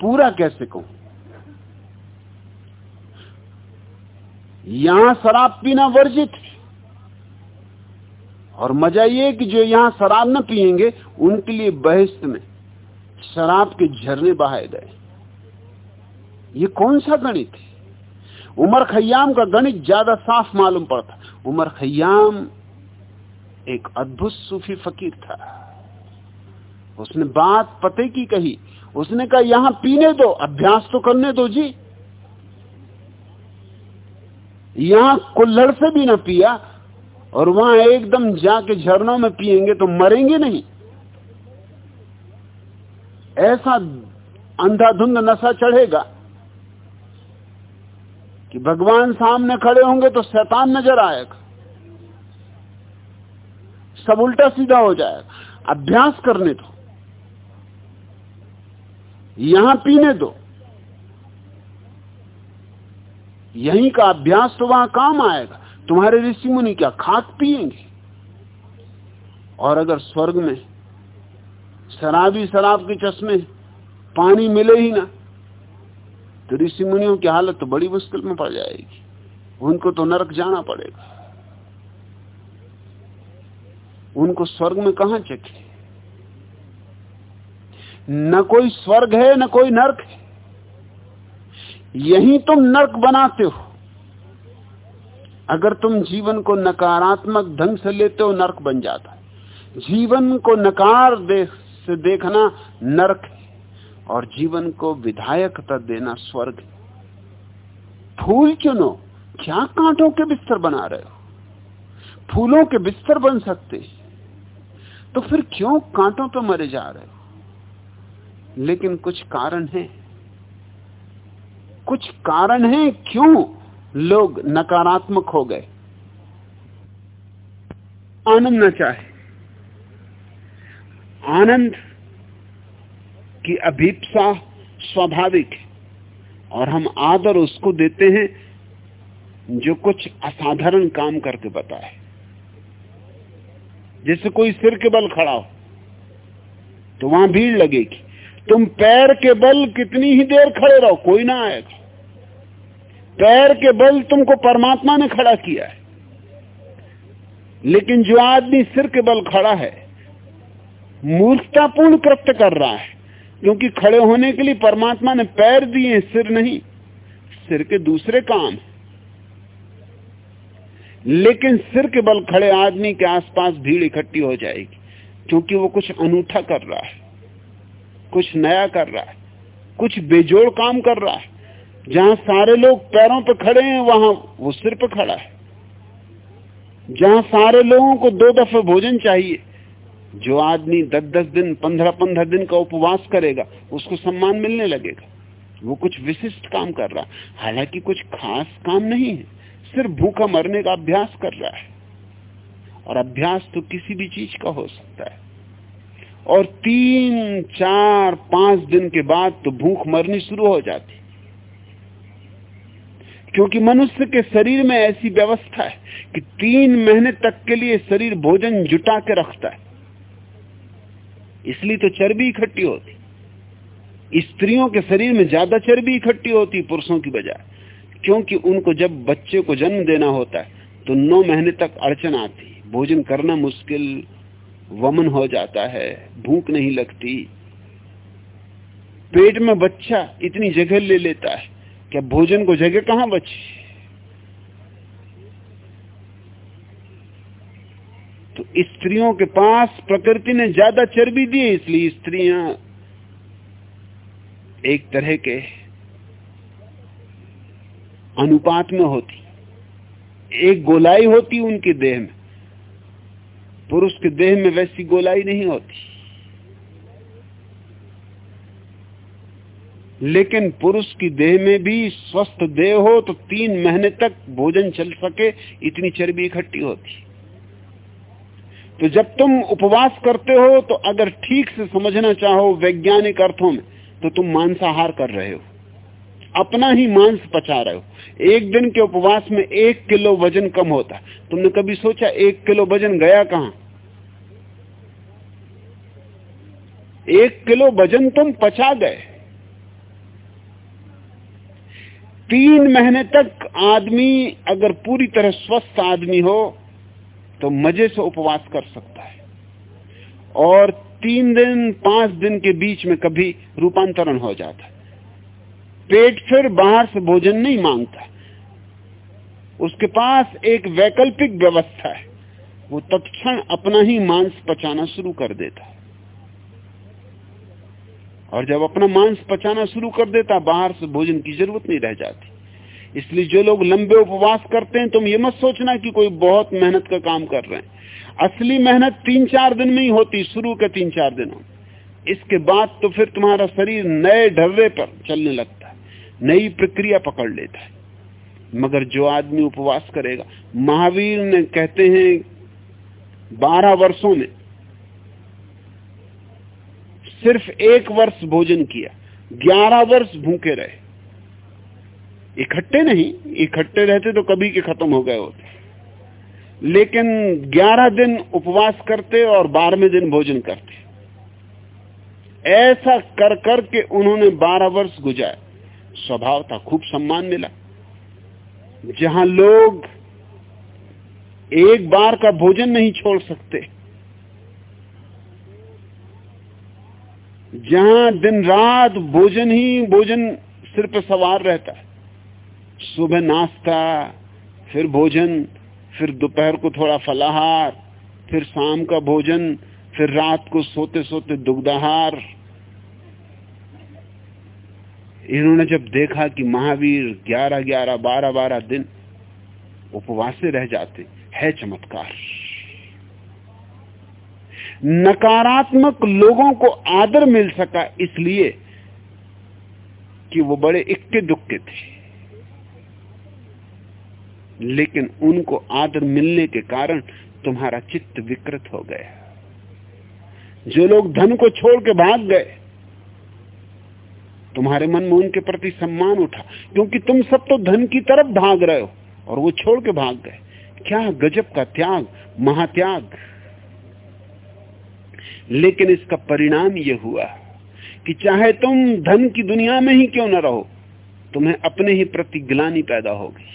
Speaker 2: पूरा कैसे कहूँ? यहाँ शराब पीना वर्जित और मज़ा ये कि जो यहाँ शराब न पिएँगे उनके लिए बहस्त में शराब के झरने बहाए गए। ये कौन सा गणित है? उमर खयाम का गणित ज़्यादा साफ़ मालूम पड़ता। उमर खयाम एक अद्भुत सूफी फकीर था। उसने बात पते की कही। उसने कहा, यहाँ पीने दो, अभ्यास तो करने दो जी। यहाँ कुल्हड़ से भी ना पिया, और वहाँ एकदम जाके झरनों में पिएँगे तो मरेंगे नहीं। ऐसा अंधाधुंध नशा चढ़ेगा कि भगवान सामने खड़े होंगे तो शैतान नज़र आएगा। सब उल्टा सीधा हो जाएगा। अभ्यास करने दो। यहाँ पीने दो। यहीं का अभ्यास तो वहाँ काम आएगा। तुम्हारे ऋषि मुनि क्या खाक पिएँगे और अगर स्वर्ग में शराबी शराब के चश्मे पानी मिले ही ना तो ऋषि मुनियों की हालत तो बड़ी मुश्किल में पड़ जाएगी। उनको तो नरक जाना पड़ेगा। उनको स्वर्ग में कहा चखे? न कोई स्वर्ग है, न कोई नर्क है। यही तुम नर्क बनाते हो। अगर तुम जीवन को नकारात्मक ढंग से लेते हो, नर्क बन जाता है। जीवन को नकार दे, से देखना नर्क है। और जीवन को विधायकता देना स्वर्ग है। फूल चुनो। क्या कांटों के बिस्तर बना रहे हो? फूलों के बिस्तर बन सकते तो फिर क्यों कांटों पर मरे जा रहे लेकिन कुछ कारण है। कुछ कारण है क्यों लोग नकारात्मक हो गए? आनंद न चाहे। आनंद की अभीपसा स्वाभाविक है और हम आदर उसको देते हैं जो कुछ असाधारण काम करके बताए। जैसे कोई सिर के बल खड़ा हो तो वहाँ भीड़ लगेगी। तुम पैर के बल कितनी ही देर खड़े रहो, कोई ना आएगा पैर के बल तुमको परमात्मा ने खड़ा किया है। लेकिन जो आदमी सिर के बल खड़ा है, मूर्खतापूर्ण कृत्य कर रहा है, क्योंकि खड़े होने के लिए परमात्मा ने पैर दिए सिर नहीं, सिर के दूसरे काम लेकिन सिर के बल खड़े आदमी के आसपास भीड़ इकट्ठी हो जाएगी, क्योंकि वो कुछ अनूठा कर रहा है, कुछ नया कर रहा है, कुछ बेजोड़ काम कर रहा है। जहाँ सारे लोग पैरों पर खड़े हैं, वहाँ वो सिर पर खड़ा है। जहाँ सारे लोगों को दो दफे भोजन चाहिए, जो आदमी दस दस दिन पंद्रह पंद्रह दिन का उपवास करेगा, उसको सम्मान मिलने लगेगा। वो कुछ विशिष्ट काम कर रहा हालाँकि कुछ खास काम नहीं है। सिर्फ़ भूखा मरने का अभ्यास कर रहा है। और अभ्यास तो किसी भी चीज़ का हो सकता है। और तीन, चार, पाँच दिन के बाद तो भूख मरनी शुरू हो जाती। क्योंकि मनुष्य के शरीर में ऐसी व्यवस्था है कि तीन महीने तक के लिए शरीर भोजन जुटा के रखता है। इसलिए तो चर्बी इकट्ठी होती। स्त्रियों के शरीर में ज़्यादा चर्बी इकट्ठी होती पुरुषों की बजाय। क्योंकि उनको जब बच्चे को जन्म देना होता है तो नौ महीने तक अड़चन आती, भोजन करना मुश्किल, वमन हो जाता है, भूख नहीं लगती। पेट में बच्चा इतनी जगह ले लेता है, क्या भोजन को जगह कहाँ बची? तो स्त्रियों के पास प्रकृति ने ज़्यादा चर्बी दी, इसलिए स्त्रियाँ एक तरह के अनुपात में होती। एक गोलाई होती उनके देह में। पुरुष के देह में वैसी गोलाई नहीं होती। लेकिन पुरुष की देह में भी स्वस्थ देह हो तो तीन महीने तक भोजन चल सके, इतनी चर्बी इकट्ठी होती। तो जब तुम उपवास करते हो तो अगर ठीक से समझना चाहो वैज्ञानिक अर्थों में तो तुम मांसाहार कर रहे हो। अपना ही मांस पचा रहे हो। एक दिन के उपवास में एक किलो वज़न कम होता। तुमने कभी सोचा एक किलो वज़न गया कहाँ? एक किलो वज़न तुम पचा गए। तीन महीने तक आदमी अगर पूरी तरह स्वस्थ आदमी हो तो मज़े से उपवास कर सकता है। और तीन दिन, पाँच दिन के बीच में कभी रूपांतरण हो जाता है। पेट फिर बाहर से भोजन नहीं माँगता। उसके पास एक वैकल्पिक व्यवस्था है। वो तत्क्षण अपना ही मांस पचाना शुरू कर देता। है और जब अपना मांस पचाना शुरू कर देता, बाहर से भोजन की ज़रूरत नहीं रह जाती। इसलिए जो लोग लंबे उपवास करते हैं, तुम ये मत सोचना कि कोई बहुत मेहनत का काम कर रहे हैं। असली मेहनत तीन चार दिन में ही होती, शुरू के तीन चार दिनों इसके बाद तो फिर तुम्हारा शरीर नए ढर्रे पर चलने लगता। नई प्रक्रिया पकड़ लेता है। मगर जो आदमी उपवास करेगा, महावीर ने कहते हैं, बारह वर्षों में सिर्फ़ एक वर्ष भोजन किया, ग्यारह वर्ष भूखे रहे। इकट्ठे नहीं, इकट्ठे रहते तो कभी के खत्म हो गए होते। लेकिन ग्यारह दिन उपवास करते और बारहवें दिन भोजन करते। ऐसा कर कर के उन्होंने बारह वर्ष गुजारे। स्वभाव था, खूब सम्मान मिला। जहाँ लोग एक बार का भोजन नहीं छोड़ सकते, जहाँ दिन रात भोजन ही भोजन सिर पर सवार रहता है, सुबह नाश्ता, फिर भोजन, फिर दोपहर को थोड़ा फलाहार, फिर शाम का भोजन, फिर रात को सोते सोते दुग्धाहार इन्होंने जब देखा कि महावीर ग्यारह ग्यारह बारह बारह दिन उपवास से रह जाते, है चमत्कार। नकारात्मक लोगों को आदर मिल सका इसलिए कि वो बड़े इक्के दुक्के थे। लेकिन उनको आदर मिलने के कारण तुम्हारा चित्त विकृत हो गया। जो लोग धन को छोड़ के भाग गए तुम्हारे मन में उनके प्रति सम्मान उठा, क्योंकि तुम सब तो धन की तरफ़ भाग रहे हो, और वो छोड़ के भाग गए। क्या गजब का त्याग, महात्याग। लेकिन इसका परिणाम यह हुआ कि चाहे तुम धन की दुनिया में ही क्यों न रहो, तुम्हें अपने ही प्रति गिलानी पैदा होगी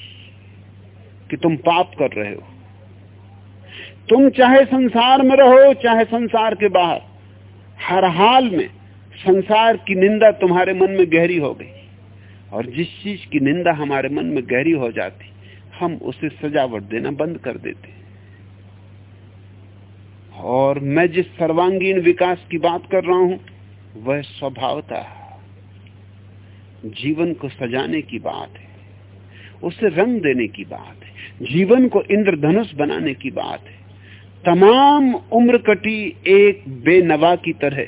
Speaker 2: कि तुम पाप कर रहे हो। तुम चाहे संसार में रहो, चाहे संसार के बाहर, हर हाल में संसार की निंदा तुम्हारे मन में गहरी हो गई। और जिस चीज़ की निंदा हमारे मन में गहरी हो जाती, हम उसे सजावट देना बंद कर देते। और मैं जिस सर्वांगीण विकास की बात कर रहा हूँ, वह स्वभावता जीवन को सजाने की बात है, उसे रंग देने की बात है, जीवन को इंद्रधनुष बनाने की बात है। तमाम उम्र कटी एक बेनवा की तरह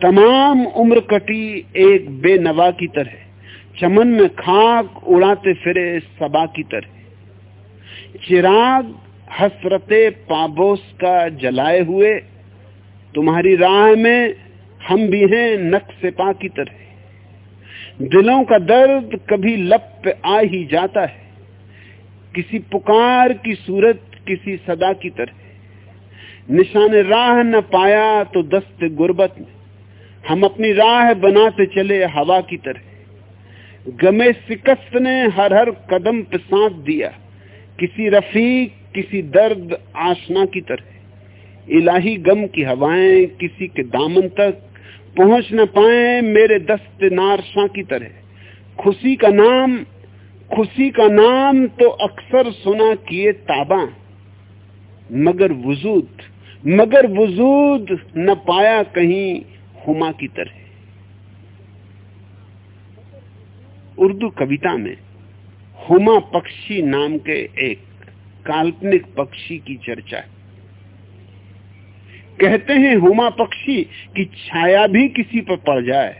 Speaker 2: तमाम उम्र कटी एक बेनवा की तरह, चमन में खाक उड़ाते फिरे सबा की तरह। चिराग हसरते पाबोस का जलाए हुए, तुम्हारी राह में हम भी हैं नक से पा की तरह। दिलों का दर्द कभी लब पे आ ही जाता है, किसी पुकार की सूरत किसी सदा की तरह। निशान राह न पाया तो दस्त गुर्बत में हम अपनी राह बनाते चले हवा की तरह। गमे शिकस्त ने हर हर कदम पे सांस दिया। किसी रफीक, किसी दर्द आशना की तरह। इलाही गम की हवाएँ किसी के दामन तक पहुँच न पाए मेरे दस्त नारशा की तरह। खुशी का नाम, खुशी का नाम तो अक्सर सुना किए ताबा। मगर वजूद मगर वजूद न पाया कहीं हुमा की तरह। उर्दू कविता में, हुमा पक्षी नाम के एक काल्पनिक पक्षी की चर्चा है। कहते हैं, हुमा पक्षी की छाया भी किसी पर पड़ जाए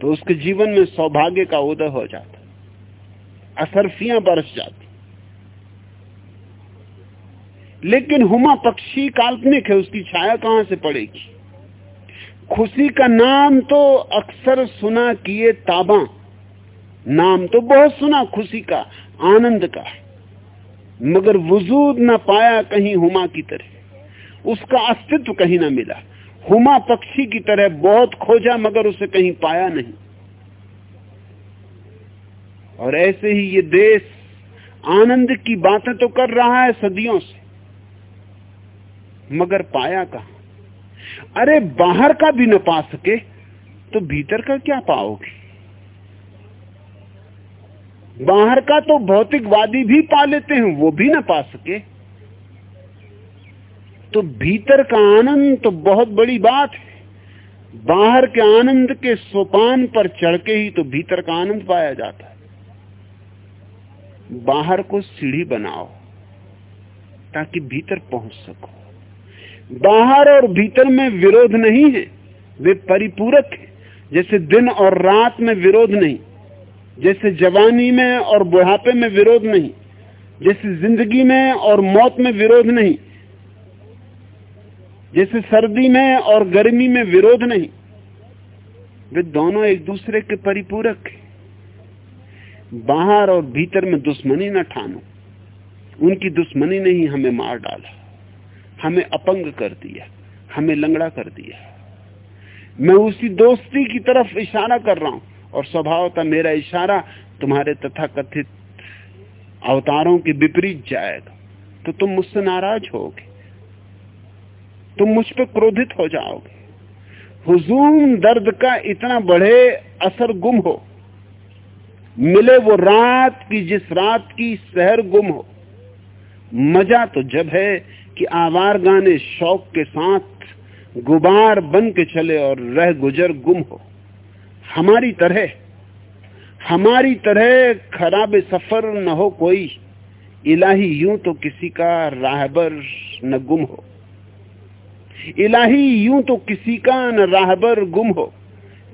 Speaker 2: तो उसके जीवन में सौभाग्य का उदय हो जाता असरफियाँ बरस जाती लेकिन हुमा पक्षी काल्पनिक है, उसकी छाया कहाँ से पड़ेगी? खुशी का नाम तो अक्सर सुना किए ताबा। नाम तो बहुत सुना खुशी का, आनंद का मगर वजूद ना पाया कहीं हुमा की तरह। उसका अस्तित्व कहीं ना मिला। हुमा पक्षी की तरह बहुत खोजा, मगर उसे कहीं पाया नहीं। और ऐसे ही ये देश आनंद की बातें तो कर रहा है सदियों से। मगर पाया कहा अरे बाहर का भी न पा सके तो भीतर का क्या पाओगे? बाहर का तो भौतिकवादी भी पा लेते हैं, वो भी ना पा सके। तो भीतर का आनंद तो बहुत बड़ी बात है। बाहर के आनंद के सोपान पर चढ़ के ही तो भीतर का आनंद पाया जाता है। बाहर को सीढ़ी बनाओ, ताकि भीतर पहुँच सको। बाहर और भीतर में विरोध नहीं है, वे परिपूरक है। जैसे दिन और रात में विरोध नहीं, जैसे जवानी में और बुढ़ापे में विरोध नहीं, जैसे ज़िंदगी में और मौत में विरोध नहीं, जैसे सर्दी में और गर्मी में विरोध नहीं। वे दोनों एक दूसरे के परिपूरक हैं। बाहर और भीतर में दुश्मनी न ठानो, उनकी दुश्मनी ने ही हमें मार डाला। हमें अपंग कर दिया, हमें लंगड़ा कर दिया। मैं उसी दोस्ती की तरफ़ इशारा कर रहा हूँ, और स्वभाव था मेरा इशारा, तुम्हारे तथा कथित अवतारों के विपरीत जाएगा। तो तुम मुझसे नाराज़ होगे, तुम मुझ पर क्रोधित हो जाओगे। हुजूम दर्द का इतना बड़े असर गुम हो। मिले वो रात की, जिस रात की शहर गुम हो। मज़ा तो जब है कि आवार गाने शौक के साथ गुबार बन के चले और रह गुजर गुम हो। हमारी तरह हमारी तरह खराब सफ़र न हो कोई, इलाही यूँ तो किसी का राहबर न गुम हो। इलाही यूँ तो किसी का न राहबर गुम हो।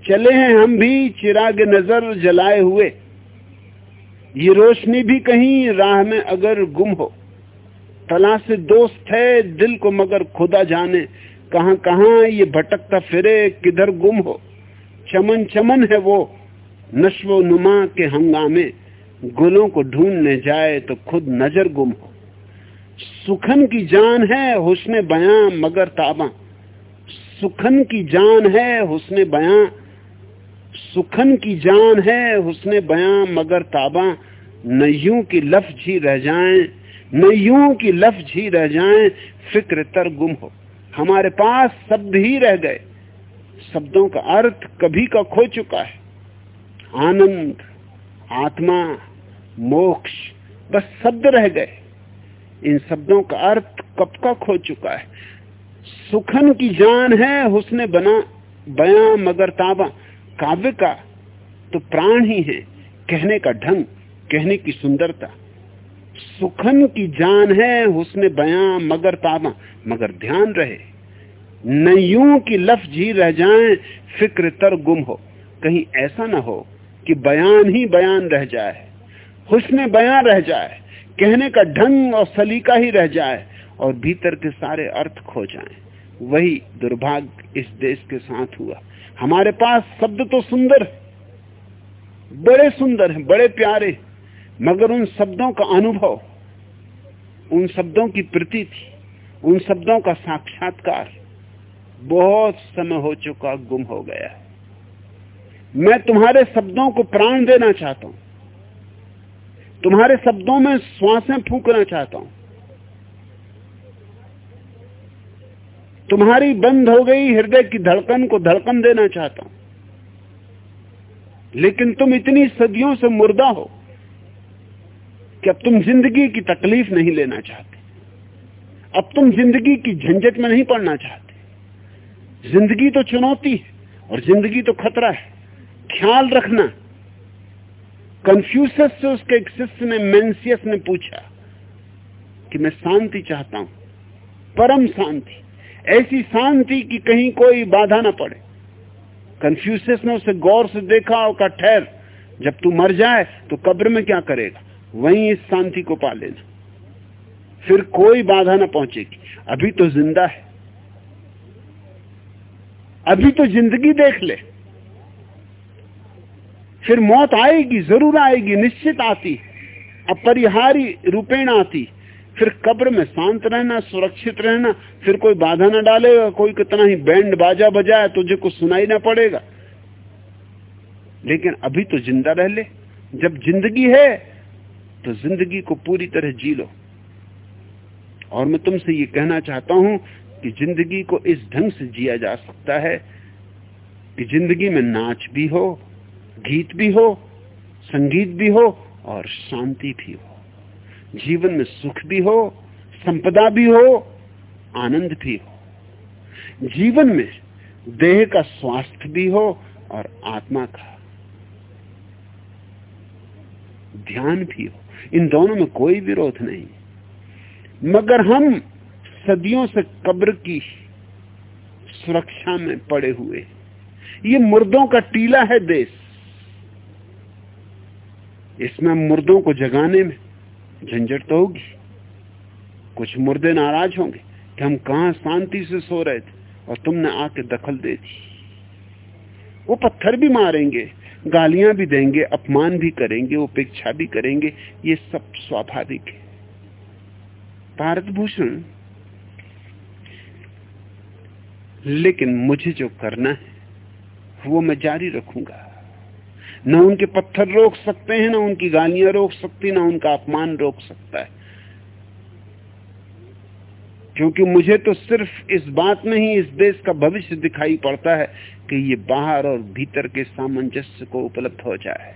Speaker 2: चले हैं हम भी चिराग नज़र जलाए हुए। ये रोशनी भी कहीं राह में अगर गुम हो। तला से दोस्त है, दिल को मगर खुदा जाने। कहाँ कहाँ ये भटकता फिरे, किधर गुम हो। चमन चमन है वो, नशवो नुमा के हंगामे। गुलों को ढूँढने जाए तो खुद नज़र गुम हो। सुखन की जान है, हुस्न बयां मगर ताबा। सुखन की जान है, हुस्न बयां। सुखन की जान है, हुस्न बयां मगर ताबा। न यूँ की लफ्ज ही रह जाएँ। न यूँ की लफ्ज ही रह जाएँ, फ़िक्र तर गुम हो। हमारे पास शब्द ही रह गए। शब्दों का अर्थ कभी का खो चुका है। आनंद, आत्मा, मोक्ष, बस शब्द रह गए। इन शब्दों का अर्थ कब का खो चुका है? सुखन की जान है, हुसने बना, बया मगर ताबा। काव्य का तो प्राण ही है, कहने का ढंग, कहने की सुंदरता। सुखन की जान है उसने बया मगर ताबा मगर ध्यान रहे न की लफ्ज ही रह जाए, फ़िक्र तर गुम हो। कहीं ऐसा ना हो कि बयान ही बयान रह जाए। हुस्न बयान रह जाए, कहने का ढंग और सलीका ही रह जाए, और भीतर के सारे अर्थ खो जाएँ। वही दुर्भाग्य इस देश के साथ हुआ। हमारे पास शब्द तो सुंदर, बड़े सुंदर हैं, बड़े प्यारे। मगर उन शब्दों का अनुभव, उन शब्दों की प्रती उन शब्दों का साक्षात्कार बहुत समय हो चुका, गुम हो गया मैं तुम्हारे शब्दों को प्राण देना चाहता हूँ। तुम्हारे शब्दों में श्वासें फूकना चाहता हूँ। तुम्हारी बंद हो गई हृदय की धड़कन को धड़कन देना चाहता हूँ। लेकिन तुम इतनी सदियों से मुर्दा हो। कि अब तुम ज़िंदगी की तकलीफ़ नहीं लेना चाहते। अब तुम ज़िंदगी की झंझट में नहीं पड़ना चाहते। ज़िंदगी तो चुनौती है और ज़िंदगी तो खतरा है। ख्याल रखना। कंफ्यूसस से उसके एक शिष्य ने मेंसियस ने पूछा कि मैं शांति चाहता हूँ, परम शांति। ऐसी शांति कि कहीं कोई बाधा ना पड़े। कंफ्यूसस ने उसे गौर से देखा और कहा, ठहर, जब तू मर जाए तो कब्र में क्या करेगा? वहीं इस शांति को पा लेना। फिर कोई बाधा ना पहुंचेगी। अभी तो ज़िंदा है। अभी तो ज़िंदगी देख ले। फिर मौत आएगी, ज़रूर आएगी, निश्चित आती अपरिहारी रूपेण आती फिर कब्र में शांत रहना, सुरक्षित रहना, फिर कोई बाधा ना डालेगा, कोई कितना ही बैंड बाजा बजाए, तुझे कुछ सुनाई ना पड़ेगा। लेकिन अभी तो ज़िंदा रह ले। जब ज़िंदगी है तो ज़िंदगी को पूरी तरह जी लो। और मैं तुमसे ये कहना चाहता हूँ कि ज़िंदगी को इस ढंग से जिया जा सकता है कि ज़िंदगी में नाच भी हो, गीत भी हो, संगीत भी हो और शांति भी हो। जीवन में सुख भी हो, संपदा भी हो, आनंद भी हो। जीवन में देह का स्वास्थ्य भी हो और आत्मा का ध्यान भी हो। इन दोनों में कोई विरोध नहीं। मगर हम सदियों से कब्र की सुरक्षा में पड़े हुए ये मुर्दों का टीला है देश। इसमें मुर्दों को जगाने में झंझट तो होगी। कुछ मुर्दे नाराज़ होंगे कि हम कहा शांति से सो रहे थे और तुमने आके दखल दे दी। वो पत्थर भी मारेंगे। गालियाँ भी देंगे, अपमान भी करेंगे, उपेक्षा भी करेंगे, ये सब स्वाभाविक है। भारत भूषण। लेकिन मुझे जो करना है, वो मैं जारी रखूँगा। न उनके पत्थर रोक सकते हैं, ना उनकी गालियाँ रोक सकती, ना उनका अपमान रोक सकता है। क्योंकि मुझे तो सिर्फ़ इस बात में ही, इस देश का भविष्य दिखाई पड़ता है कि ये बाहर और भीतर के सामंजस्य को उपलब्ध हो जाए।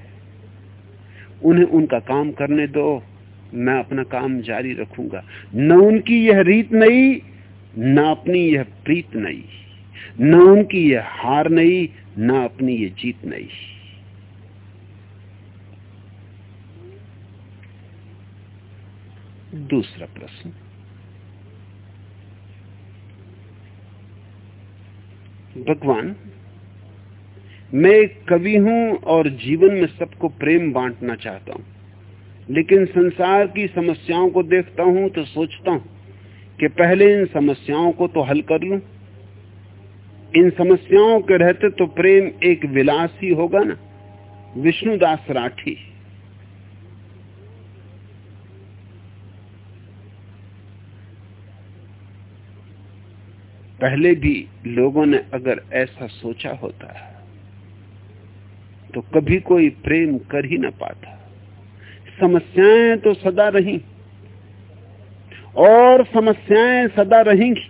Speaker 2: उन्हें उनका काम करने दो, मैं अपना काम जारी रखूँगा। न उनकी यह रीत नई न अपनी यह प्रीत नई न उनकी यह हार नई न अपनी यह जीत नई दूसरा प्रश्न। भगवान, मैं एक कवि हूँ और जीवन में सबको प्रेम बांटना चाहता हूँ। लेकिन संसार की समस्याओं को देखता हूँ तो सोचता हूँ कि पहले इन समस्याओं को तो हल कर लूँ। इन समस्याओं के रहते तो प्रेम एक विलास ही होगा ना। विष्णुदास राठी। पहले भी लोगों ने अगर ऐसा सोचा होता तो कभी कोई प्रेम कर ही ना पाता। समस्याएँ तो सदा रही, और समस्याएँ सदा रहेंगी।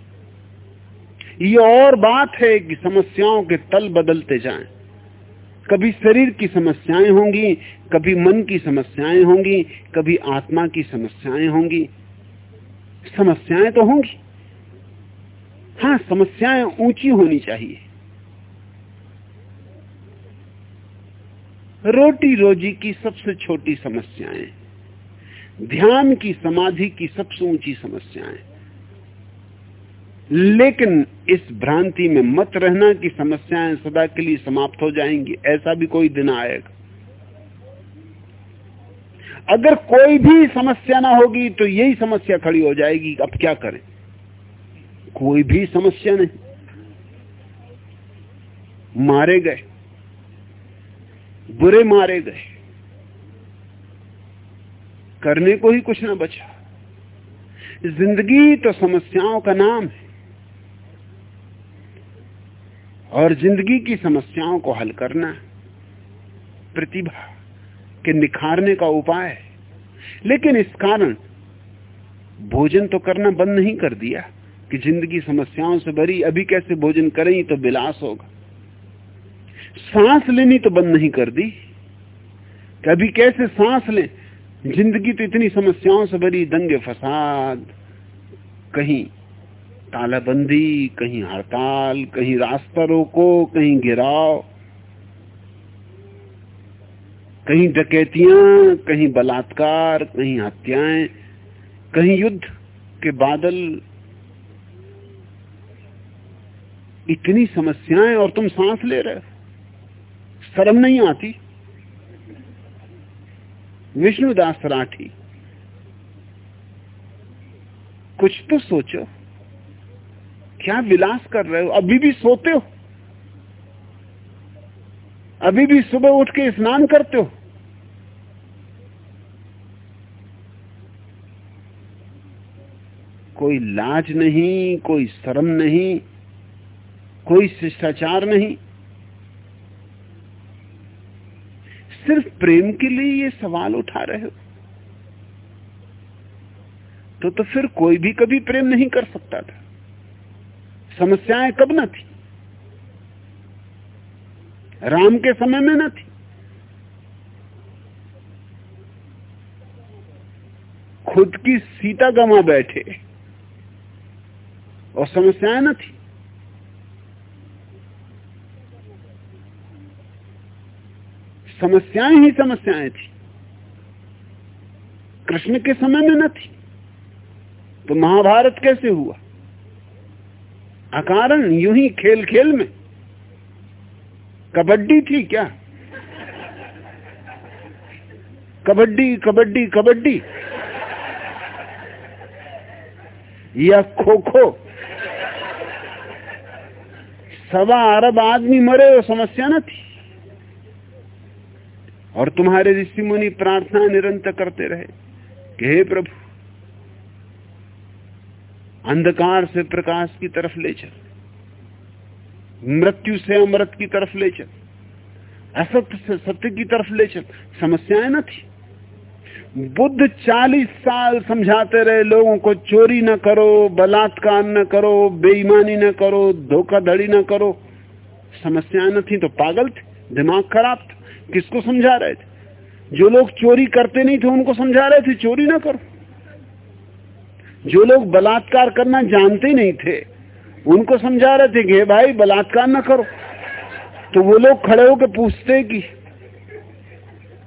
Speaker 2: ये और बात है कि समस्याओं के तल बदलते जाएँ। कभी शरीर की समस्याएँ होंगी, कभी मन की समस्याएँ होंगी, कभी आत्मा की समस्याएँ होंगी। समस्याएँ तो होंगी। हाँ समस्याएँ ऊँची होनी चाहिए। रोटी रोजी की सबसे छोटी समस्याएँ, ध्यान की समाधि की सबसे ऊँची समस्याएँ। लेकिन इस भ्रांति में मत रहना कि समस्याएँ सदा के लिए समाप्त हो जाएँगी, ऐसा भी कोई दिन आएगा। अगर कोई भी समस्या ना होगी तो यही समस्या खड़ी हो जाएगी, अब क्या करें? कोई भी समस्या नहीं। मारे गए। बुरे मारे गए। करने को ही कुछ ना बचा। ज़िंदगी तो समस्याओं का नाम है। और ज़िंदगी की समस्याओं को हल करना प्रतिभा के निखारने का उपाय है। लेकिन इस कारण भोजन तो करना बंद नहीं कर दिया। कि ज़िंदगी समस्याओं से भरी, अभी कैसे भोजन करें तो विलास होगा। सांस लेनी तो बंद नहीं कर दी। कभी कैसे सांस लें? ज़िंदगी तो इतनी समस्याओं से भरी, दंगे फसाद, कहीं तालाबंदी, कहीं हड़ताल, कहीं रास्ता रोको, कहीं गिराव कहीं डकैतियाँ, कहीं बलात्कार, कहीं हत्याएँ, कहीं युद्ध के बादल इतनी समस्याएँ और तुम सांस ले रहे हो। शर्म नहीं आती। विष्णुदास राठी, कुछ तो सोचो। क्या विलास कर रहे हो? अभी भी सोते हो? अभी भी सुबह उठ के स्नान करते हो? कोई लाज नहीं, कोई शर्म नहीं। कोई शिष्टाचार नहीं। सिर्फ़ प्रेम के लिए ये सवाल उठा रहे हो। तो तो फिर कोई भी कभी प्रेम नहीं कर सकता था। समस्याएँ कब न थी? राम के समय में न थी। खुद की सीता गमा बैठे और समस्याएँ न थी। समस्याएँ ही समस्याएँ थी। कृष्ण के समय में न थी। तो महाभारत कैसे हुआ? अकारण यूँ ही खेल खेल में। कबड्डी थी क्या? कबड्डी कबड्डी कबड्डी। या खो खो सवा अरब आदमी मरे वो समस्या न थी। और तुम्हारे ऋषि मुनि प्रार्थना निरंतर करते रहे। कि हे प्रभु, अंधकार से प्रकाश की तरफ़ ले चल, मृत्यु से अमृत की तरफ़ ले चल, असत्य से सत्य की तरफ़ ले चल। समस्याएँ न थी। बुद्ध 40 साल समझाते रहे, लोगों को चोरी न करो, बलात्कार न करो, बेईमानी न करो, धोखाधड़ी न करो। समस्याएँ न थी तो पागल थे, दिमाग खराब था। किसको समझा रहे थे? जो लोग चोरी करते नहीं थे, उनको समझा रहे थे, चोरी ना करो। जो लोग बलात्कार करना जानते नहीं थे, उनको समझा रहे थे कि भाई, बलात्कार ना करो। तो वो लोग खड़े होकर पूछते कि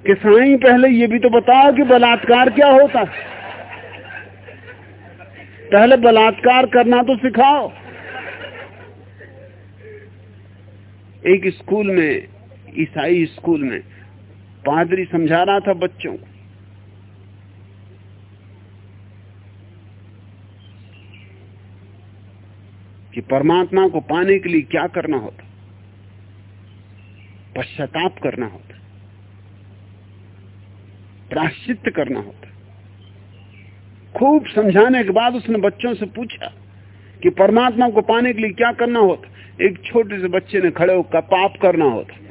Speaker 2: कि साई, पहले ये भी तो बताओ कि बलात्कार क्या होता? पहले बलात्कार करना तो सिखाओ। एक स्कूल में ईसाई स्कूल में। पादरी समझा रहा था बच्चों को। कि परमात्मा को पाने के लिए क्या करना होता? पश्चाताप करना होता। प्राश्चित करना होता। खूब समझाने के बाद उसने बच्चों से पूछा कि परमात्मा को पाने के लिए क्या करना होता? एक छोटे से बच्चे ने खड़े होकर पाप करना होता।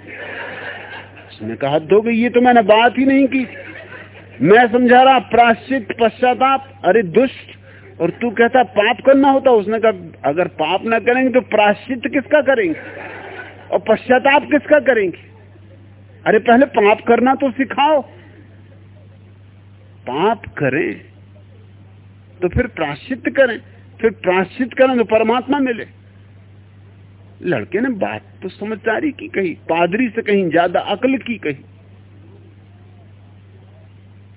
Speaker 2: उसने कहा दो ये तो मैंने बात ही नहीं की। मैं समझा रहा प्राश्चित पश्चाताप, अरे दुष्ट। और तू कहता, पाप करना होता। उसने कहा, अगर पाप ना करेंगे तो प्राश्चित किसका करेंगे? और पश्चाताप किसका करेंगे? अरे पहले पाप करना तो सिखाओ। पाप करें तो फिर प्राश्चित करें। फिर प्राश्चित करें तो परमात्मा मिले। लड़के ने बात तो समझदारी की कही, पादरी से कहीं ज़्यादा अकल की कही।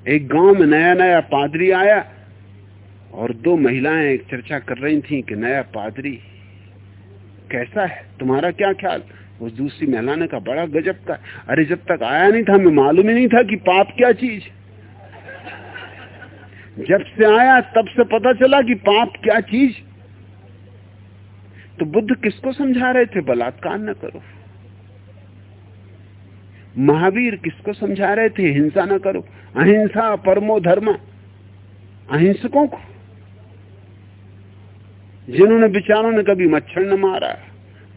Speaker 2: एक गाँव में नया नया पादरी आया और दो महिलाएँ एक चर्चा कर रही थी कि नया पादरी कैसा है, तुम्हारा क्या ख्याल? उस दूसरी महिला ने कहा, बड़ा गजब का अरे जब तक आया नहीं था, हमें मालूम ही नहीं था कि पाप क्या चीज़। जब से आया, तब से पता चला कि पाप क्या चीज़। तो बुद्ध किसको समझा रहे थे? बलात्कार न करो। महावीर किसको समझा रहे थे? हिंसा न करो। अहिंसा परमो धर्म। अहिंसकों को। जिन्होंने विचारों ने कभी मच्छर न मारा,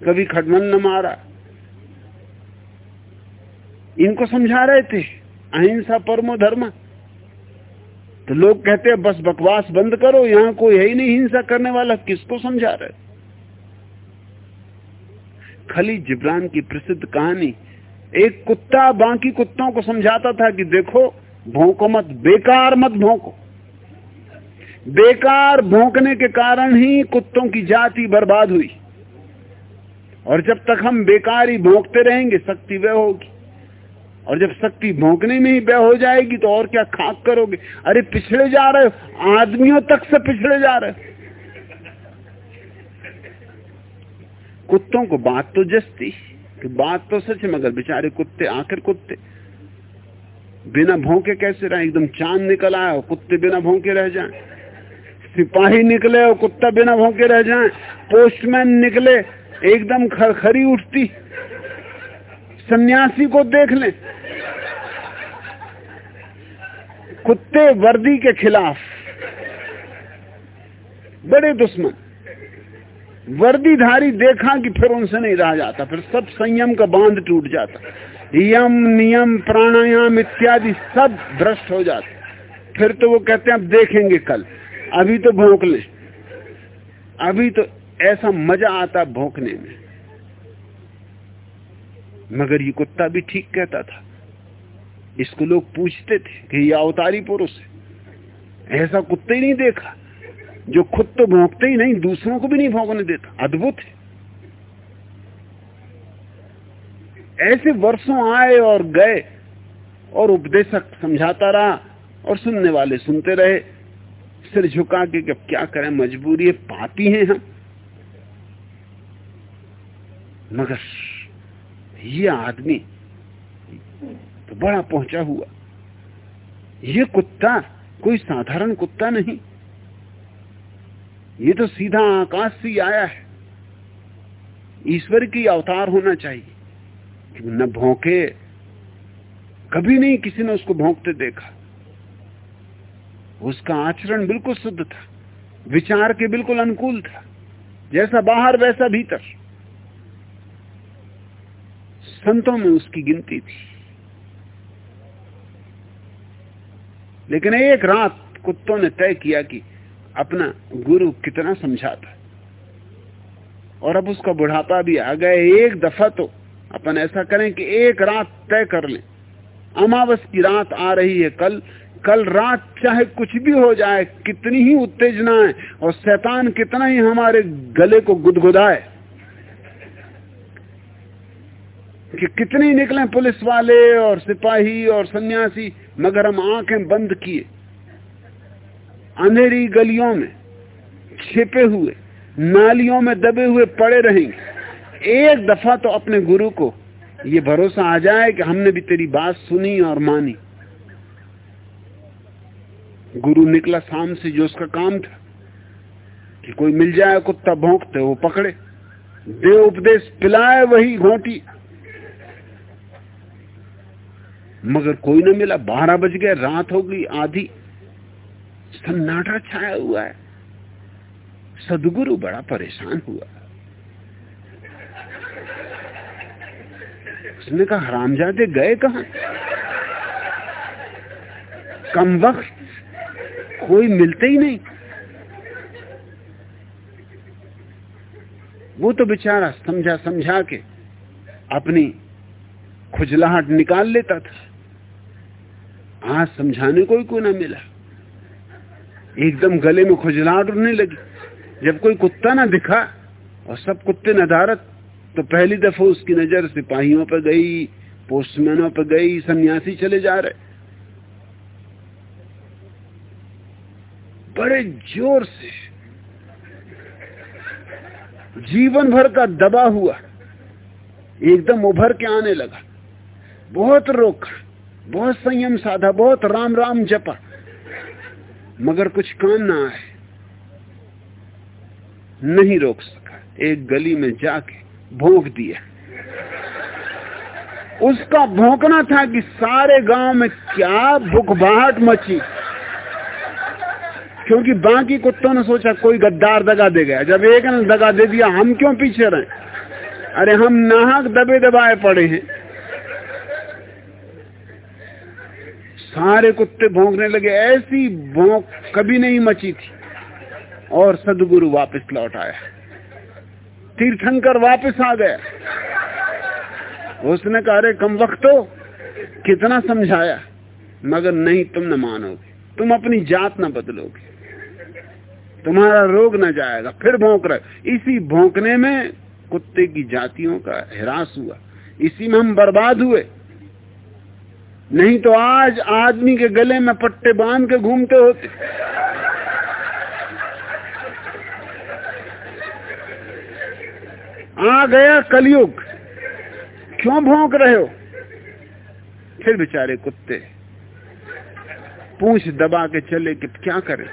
Speaker 2: कभी खटमल न मारा, इनको समझा रहे थे। अहिंसा परमो धर्म। तो लोग कहते हैं, बस बकवास बंद करो, यहाँ कोई है ही नहीं हिंसा करने वाला। किसको समझा रहे खली जिब्रान की प्रसिद्ध कहानी, एक कुत्ता बाकी कुत्तों को समझाता था कि देखो, भोंको मत, बेकार मत भोंको। बेकार भोंकने के कारण ही कुत्तों की जाति बर्बाद हुई। और जब तक हम बेकार ही भोंकते रहेंगे, शक्ति वह होगी। और जब शक्ति भोंकने में ही वह हो जाएगी तो और क्या खाक करोगे? अरे पिछड़े जा रहे हो, आदमियों तक से पिछड़े जा रहे हो। कुत्तों को बात तो जस्ती, कि बात तो सच है, मगर बेचारे कुत्ते आखिर कुत्ते। बिना भोंके कैसे रहे? एकदम चाँद निकल आया कुत्ते बिना भोंके रह जाए। सिपाही निकले और कुत्ता बिना भोंके रह जाए। पोस्टमैन निकले, एकदम खरखरी उठती। सन्यासी को देख ले। कुत्ते वर्दी के खिलाफ। बड़े दुश्मन। वर्दीधारी देखा कि फिर उनसे नहीं रहा जाता। फिर सब संयम का बाँध टूट जाता। यम, नियम, प्राणायाम इत्यादि सब भ्रष्ट हो जाते। फिर तो वो कहते हैं, अब देखेंगे कल। अभी तो भोंक ले। अभी तो ऐसा मज़ा आता भोंकने में। मगर ये कुत्ता भी ठीक कहता था। इसको लोग पूछते थे कि ये अवतारी पुरुष है। ऐसा कुत्ते नहीं देखा। जो खुद तो भोंकते ही नहीं, दूसरों को भी नहीं भोंकने देता। अद्भुत है। ऐसे वर्षों आए और गए और उपदेशक समझाता रहा और सुनने वाले सुनते रहे। सिर झुका के अब क्या करें, मजबूरी है, पापी हैं हम। मगर ये आदमी तो बड़ा पहुँचा हुआ। ये कुत्ता कोई साधारण कुत्ता नहीं। ये तो सीधा आकाश से आया है। ईश्वर की अवतार होना चाहिए। कि न भौंके, कभी नहीं किसी ने उसको भौंकते देखा। उसका आचरण बिल्कुल शुद्ध था, विचार के बिल्कुल अनुकूल था, जैसा बाहर वैसा भीतर। संतों में उसकी गिनती थी। लेकिन एक रात कुत्तों ने तय किया कि अपना गुरु कितना समझाता और अब उसका बुढ़ापा भी आ गया एक दफ़ा तो अपन ऐसा करें कि एक रात तय कर लें। अमावस की रात आ रही है, कल कल रात चाहे कुछ भी हो जाए, कितनी ही उत्तेजना है, और शैतान कितना ही हमारे गले को गुदगुदाए। कि कितने निकले पुलिस वाले और सिपाही और सन्यासी, मगर हम आँखें बंद किए। अंधेरी गलियों में, छिपे हुए, नालियों में दबे हुए पड़े रहेंगे। एक दफ़ा तो अपने गुरु को ये भरोसा आ जाए कि हमने भी तेरी बात सुनी और मानी। गुरु निकला शाम से जो उसका काम था, कि कोई मिल जाए, कुत्ता भोंकते, वो पकड़े। दे उपदेश पिलाए, वही घोटी। मगर कोई ना मिला, बारह बज गए, रात हो गई, आधी। सन्नाटा छाया हुआ है। सदगुरु बड़ा परेशान हुआ। उसने कहा, हरामजादे, गए कहा? कम वक्त कोई मिलते ही नहीं। वो तो बेचारा समझा समझा के अपनी खुजलाहट निकाल लेता था। आज समझाने को ही ना मिला। एकदम गले में खुजलाहट उड़ने लगी। जब कोई कुत्ता ना दिखा और सब कुत्ते नदारत तो पहली दफ़ा उसकी नज़र सिपाहियों पर गई, पोस्टमैनों पर गई, सन्यासी चले जा रहे। बड़े ज़ोर से जीवन भर का दबा हुआ, एकदम उभर के आने लगा। बहुत रोका, बहुत संयम साधा, बहुत राम राम जपा। मगर कुछ काम ना आए। नहीं रोक सका। एक गली में जाके भोंक दिया। उसका भोंकना था कि सारे गाँव में क्या बुकबाहट मची। क्योंकि बाकी कुत्तों ने सोचा, कोई गद्दार दगा दे गया। जब एक ने दगा दे दिया, हम क्यों पीछे रहे? अरे हम नाहक दबे दबाए पड़े हैं। सारे कुत्ते भोंकने लगे, ऐसी भोंक कभी नहीं मची थी। और सदगुरु वापस लौट आया। तीर्थंकर वापस आ गया। उसने कहा, अरे, कम वक्त हो कितना समझाया। मगर, नहीं, तुम न मानोगे। तुम अपनी जात न बदलोगे। तुम्हारा रोग न जाएगा। फिर भोंक रहे इसी भोंकने में कुत्ते की जातियों का हिरास हुआ। इसी में हम बर्बाद हुए। नहीं तो आज आदमी के गले में पट्टे बाँध के घूमते होते। आ गया कलयुग। क्यों भोंक रहे हो? फिर बेचारे कुत्ते। पूछ दबा के चले कि क्या करें?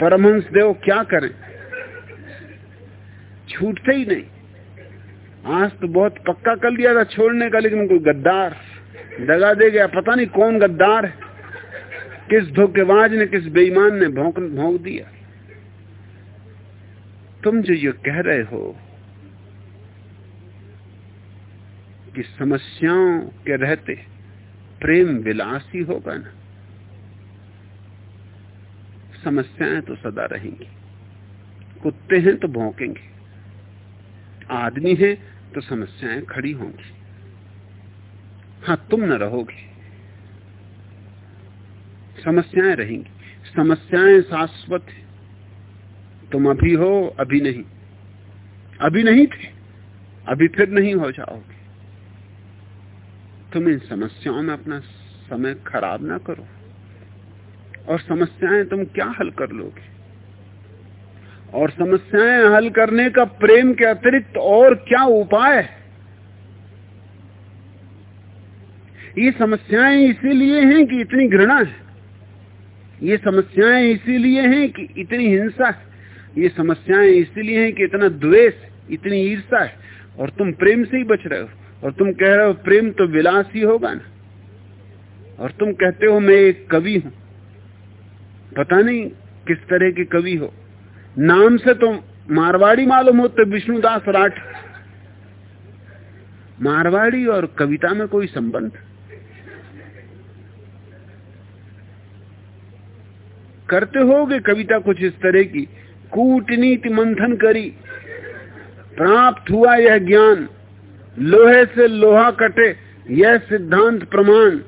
Speaker 2: परमहंस देव क्या करें? छूटते ही नहीं। आज तो बहुत पक्का कर दिया था छोड़ने का, लेकिन कोई गद्दार। दगा दे गया, पता नहीं कौन गद्दार है। किस धोखेबाज ने, किस बेईमान ने भोंक भोंक दिया। तुम जो ये कह रहे हो कि समस्याओं के रहते प्रेम विलासी होगा ना, समस्याएँ तो सदा रहेंगी। कुत्ते हैं तो भौंकेंगे, आदमी है तो समस्याएँ खड़ी होंगी। हाँ तुम न रहोगे। समस्याएँ रहेंगी। समस्याएँ शाश्वत तुम अभी हो, अभी नहीं। अभी नहीं थे, अभी फिर नहीं हो जाओगे। तुम इन समस्याओं में अपना समय खराब ना करो। और समस्याएँ तुम क्या हल कर लोगे? और समस्याएँ हल करने का प्रेम के अतिरिक्त और क्या उपाय है? ये समस्याएँ इसीलिए हैं कि इतनी घृणा है। ये समस्याएँ इसीलिए हैं कि इतनी हिंसा है। ये समस्याएँ इसलिए हैं कि इतना द्वेष, इतनी ईर्षा है। और तुम प्रेम से ही बच रहे हो। और तुम कह रहे हो, प्रेम तो विलास ही होगा ना। और तुम कहते हो, मैं एक कवि हूँ। पता नहीं किस तरह के कवि हो। नाम से तो मारवाड़ी मालूम होते विष्णुदास राठ। मारवाड़ी और कविता में कोई संबंध? करते होगे कविता कुछ इस तरह की, कूटनीति मंथन करी। प्राप्त हुआ यह ज्ञान, लोहे से लोहा कटे, यह सिद्धांत प्रमाण।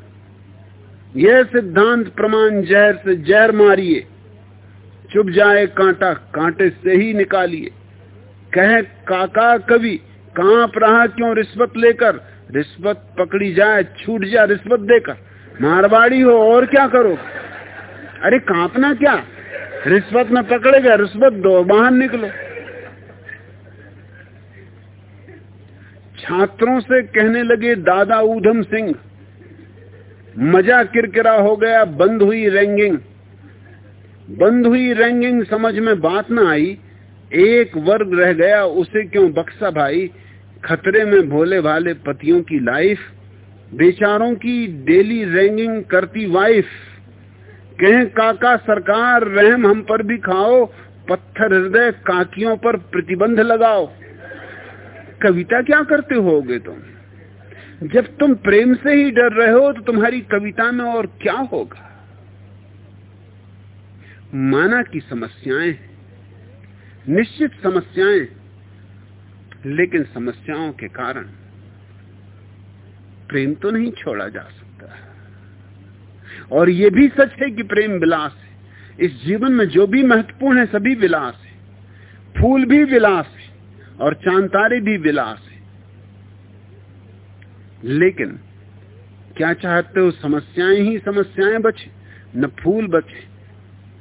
Speaker 2: यह सिद्धांत प्रमाण जहर से जहर मारिए चुप जाए कांटा, कांटे से ही निकालिए। कहे, काका कवि, काँप रहा क्यों रिश्वत लेकर? रिश्वत पकड़ी जाए, छूट जाए रिश्वत देकर। मारवाड़ी हो और क्या करो अरे कांपना क्या? रिश्वत में पकड़ेगा, रिश्वत दो, बाहर निकलो। छात्रों से कहने लगे, दादा ऊधम सिंह, मज़ा किरकिरा हो गया, बंद हुई रैंगिंग। बंद हुई रैंगिंग समझ में बात ना आई। एक वर्ग रह गया, उसे क्यों बक्सा भाई? खतरे में भोले भाले पतियों की लाइफ, बेचारों की डेली रैंगिंग करती वाइफ। कहें, काका, सरकार, रहम हम पर भी खाओ, पत्थर हृदय काकियों पर प्रतिबंध लगाओ। कविता क्या करते होगे तुम? जब तुम प्रेम से ही डर रहे हो तो तुम्हारी कविता में और क्या होगा? माना की समस्याएँ निश्चित समस्याएँ, लेकिन समस्याओं के कारण प्रेम तो नहीं छोड़ा जा सकता। और यह भी सच है कि प्रेम विलास है। इस जीवन में जो भी महत्वपूर्ण है, सभी विलास है। फूल भी विलास है और चांतारे भी विलास है। लेकिन क्या चाहते हो, समस्याएँ ही समस्याएँ बचे? न फूल बचे,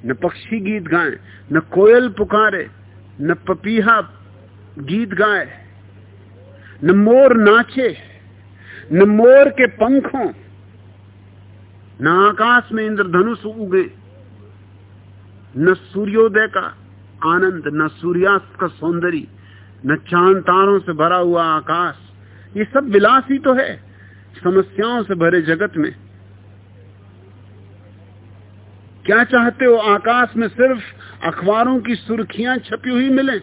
Speaker 2: न पक्षी गीत गाए, न कोयल पुकारे, न पपीहा गीत गाए, न मोर नाचे, न मोर के पंखों न आकाश में इंद्रधनुष उगे, न सूर्योदय का आनंद, न सूर्यास्त का सौंदर्य, न चाँद तारों से भरा हुआ आकाश। ये सब विलास ही तो है, समस्याओं से भरे जगत में। क्या चाहते हो आकाश में सिर्फ़ अखबारों की सुर्खियाँ छपी हुई मिले?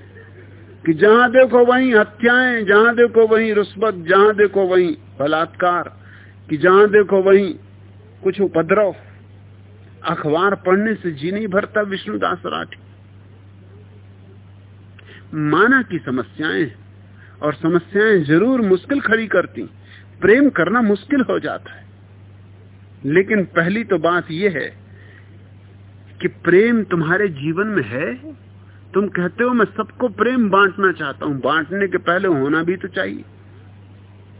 Speaker 2: कि जहाँ देखो वहीं हत्याएँ, जहाँ देखो वहीं रुस्बत जहाँ देखो वहीं बलात्कार, कि जहाँ देखो वहीं कुछ उपद्रव, अखबार पढ़ने से जी नहीं भरता विष्णुदास राठी। माना की समस्याएँ और समस्याएँ ज़रूर मुश्किल खड़ी करती प्रेम करना मुश्किल हो जाता है। लेकिन पहली तो बात यह है कि प्रेम तुम्हारे जीवन में है। तुम कहते हो, मैं सबको प्रेम बांटना चाहता हूँ। बांटने के पहले होना भी तो चाहिए।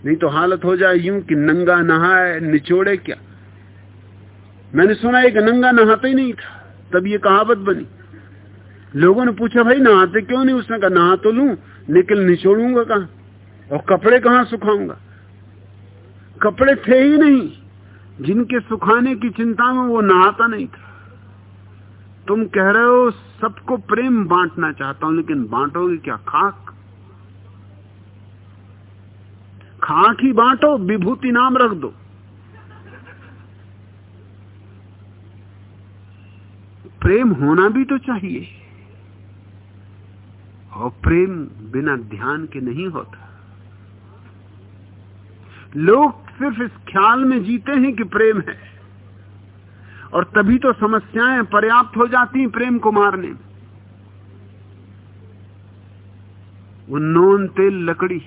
Speaker 2: नहीं तो हालत हो जाए यूँ कि नंगा नहाए, निचोड़े क्या? मैंने सुना एक नंगा नहाता ही नहीं था। तब ये कहावत बनी। लोगों ने पूछा, भाई, नहाते क्यों नहीं? उसने कहा, नहा तो लू लेकिन निचोड़ूँगा कहा? और कपड़े कहाँ सुखाऊँगा? कपड़े थे ही नहीं। जिनके सुखाने की चिंता में वो नहाता नहीं था। तुम कह रहे हो, सबको प्रेम बांटना चाहता हूँ, लेकिन बांटोगे क्या? खाक। खाक ही बांटो, विभूति नाम रख दो। प्रेम होना भी तो चाहिए। और प्रेम बिना ध्यान के नहीं होता। लोग सिर्फ़ इस ख्याल में जीते हैं कि प्रेम है। और तभी तो समस्याएँ पर्याप्त हो जाती हैं प्रेम को मारने में। वो नोन तेल लकड़ी,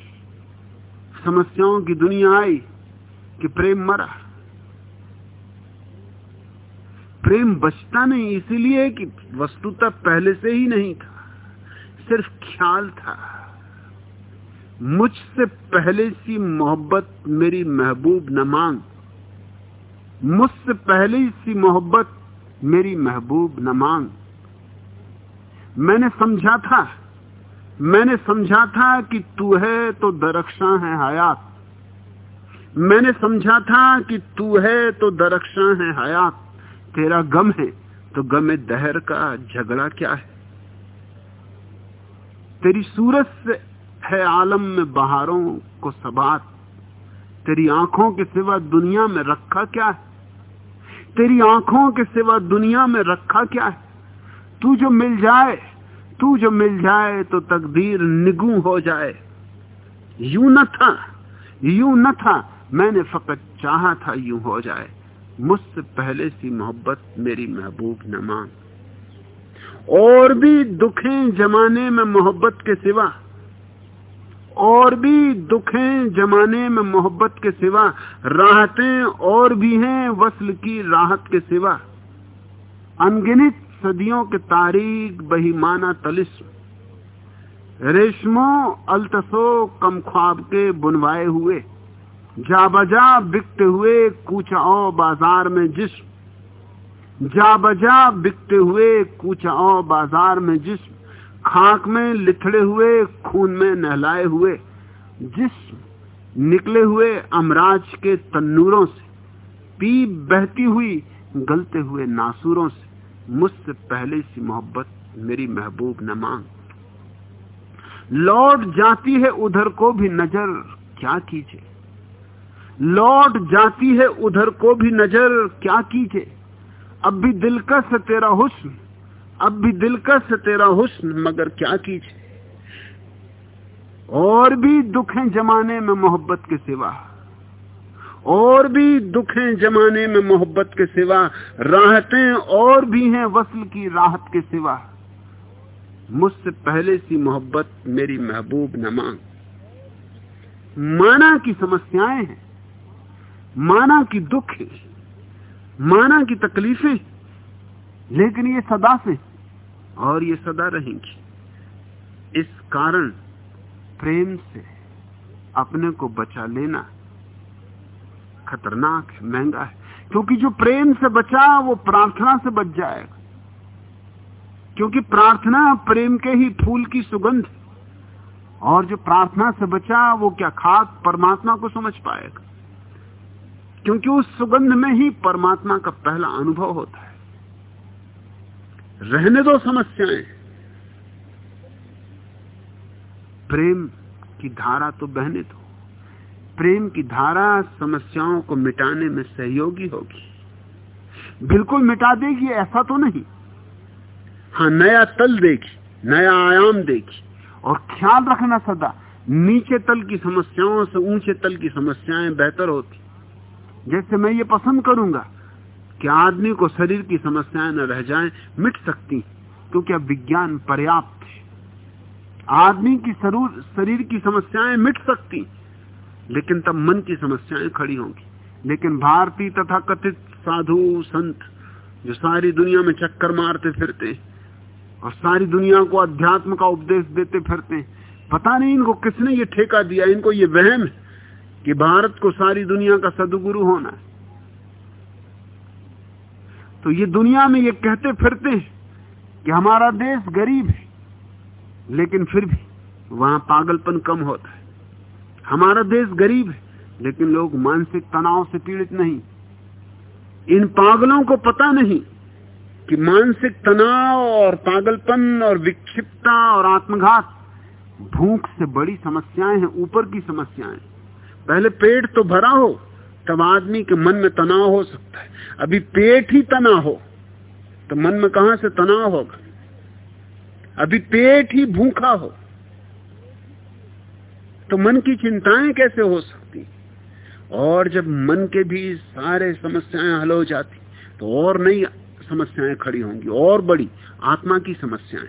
Speaker 2: समस्याओं की दुनिया आई कि प्रेम मरा। प्रेम बचता नहीं इसीलिए कि वस्तुतः पहले से ही नहीं था, सिर्फ़ ख्याल था। मुझसे पहले सी मोहब्बत मेरी महबूब न मांग, मुझसे पहले सी मोहब्बत मेरी महबूब न मांग। मैंने समझा था, मैंने समझा था कि तू है तो दरक्षा है हयात। मैंने समझा था कि तू है तो दरक्षा है हयात। तेरा गम है तो गमे दहर का झगड़ा क्या है? तेरी सूरत से है आलम में बहारों को सबात तेरी आँखों के सिवा दुनिया में रखा क्या है? तेरी आँखों के सिवा दुनिया में रखा क्या है? तू जो मिल जाए, तू जो मिल जाए तो तकदीर निगू हो जाए। यू न था, यू न था, मैंने फकत चाहा था यूँ हो जाए। मुझसे पहले सी मोहब्बत मेरी महबूब न मांग और भी दुखें जमाने में मोहब्बत के सिवा। और भी दुखें जमाने में मोहब्बत के सिवा। राहतें और भी हैं वसल की राहत के सिवा। अनगिनित सदियों के तारीख बहीमाना तलिस्म रेशमो, अल्तसो, कम ख्वाब के बुनवाए हुए। जा बजा बिकते हुए कूचाओ बाज़ार में जिस्म। जा बजा बिकते हुए कूचाओ बाज़ार में जिस्म। खाक में लिथड़े हुए, खून में नहलाए हुए। जिस निकले हुए अमराज के तन्नूरों से। पी बहती हुई, गलते हुए नासूरों से। मुझसे पहले सी मोहब्बत मेरी महबूब न मांग। लौट जाती है उधर को भी नज़र। क्या कीजिए? लौट जाती है उधर को भी नज़र, क्या कीजिए? अब भी दिलकश तेरा हुस्न, अब भी दिलकश तेरा हुस्न, मगर क्या कीजिए? और भी दुख जमाने में मोहब्बत के सिवा। और भी दुख जमाने में मोहब्बत के सिवा। राहतें और भी हैं वसल की राहत के सिवा। मुझसे पहले सी मोहब्बत मेरी महबूब न मांग। माना की समस्याएँ हैं। माना की दुख है, माना की तकलीफें लेकिन ये सदा से और ये सदा रहेंगी। इस कारण प्रेम से अपने को बचा लेना खतरनाक है, महँगा है। क्योंकि जो प्रेम से बचा, वो प्रार्थना से बच जाएगा। क्योंकि प्रार्थना प्रेम के ही फूल की सुगंध और जो प्रार्थना से बचा, वो क्या खाक परमात्मा को समझ पाएगा? क्योंकि उस सुगंध में ही परमात्मा का पहला अनुभव होता है। रहने दो समस्याएँ। प्रेम की धारा तो बहने दो। प्रेम की धारा समस्याओं को मिटाने में सहयोगी होगी। बिल्कुल मिटा देगी, ऐसा तो नहीं। हाँ नया तल देगी, नया आयाम देगी। और ख्याल रखना सदा, नीचे तल की समस्याओं से ऊँचे तल की समस्याएँ बेहतर होती। जैसे मैं ये पसंद करूँगा। कि आदमी को शरीर की समस्याएँ न रह जाएँ, मिट सकती, क्योंकि अब विज्ञान पर्याप्त है। आदमी की शरीर की समस्याएँ मिट सकती, लेकिन तब मन की समस्याएँ खड़ी होंगी। लेकिन भारतीय तथा कथित साधु संत, जो सारी दुनिया में चक्कर मारते फिरते, और सारी दुनिया को अध्यात्म का उपदेश देते फिरते, पता नहीं इनको किसने ये ठेका दिया, इनको ये वहम है। कि भारत को सारी दुनिया का सदगुरु होना है। तो ये दुनिया में ये कहते फिरते हैं कि हमारा देश गरीब है, लेकिन फिर भी वहाँ पागलपन कम होता है। हमारा देश गरीब है, लेकिन लोग मानसिक तनाव से पीड़ित नहीं। इन पागलों को पता नहीं कि मानसिक तनाव और पागलपन और विक्षिप्तता और आत्मघात भूख से बड़ी समस्याएँ हैं, ऊपर की समस्याएँ पहले पेट तो भरा हो, तब आदमी के मन में तनाव हो सकता है। अभी पेट ही तना हो तो मन में कहा से तनाव होगा? अभी पेट ही भूखा हो तो मन की चिंताएँ कैसे हो सकती? और जब मन के भी सारे समस्याएँ हल हो जाती तो और नई समस्याएँ खड़ी होंगी, और बड़ी आत्मा की समस्याएँ,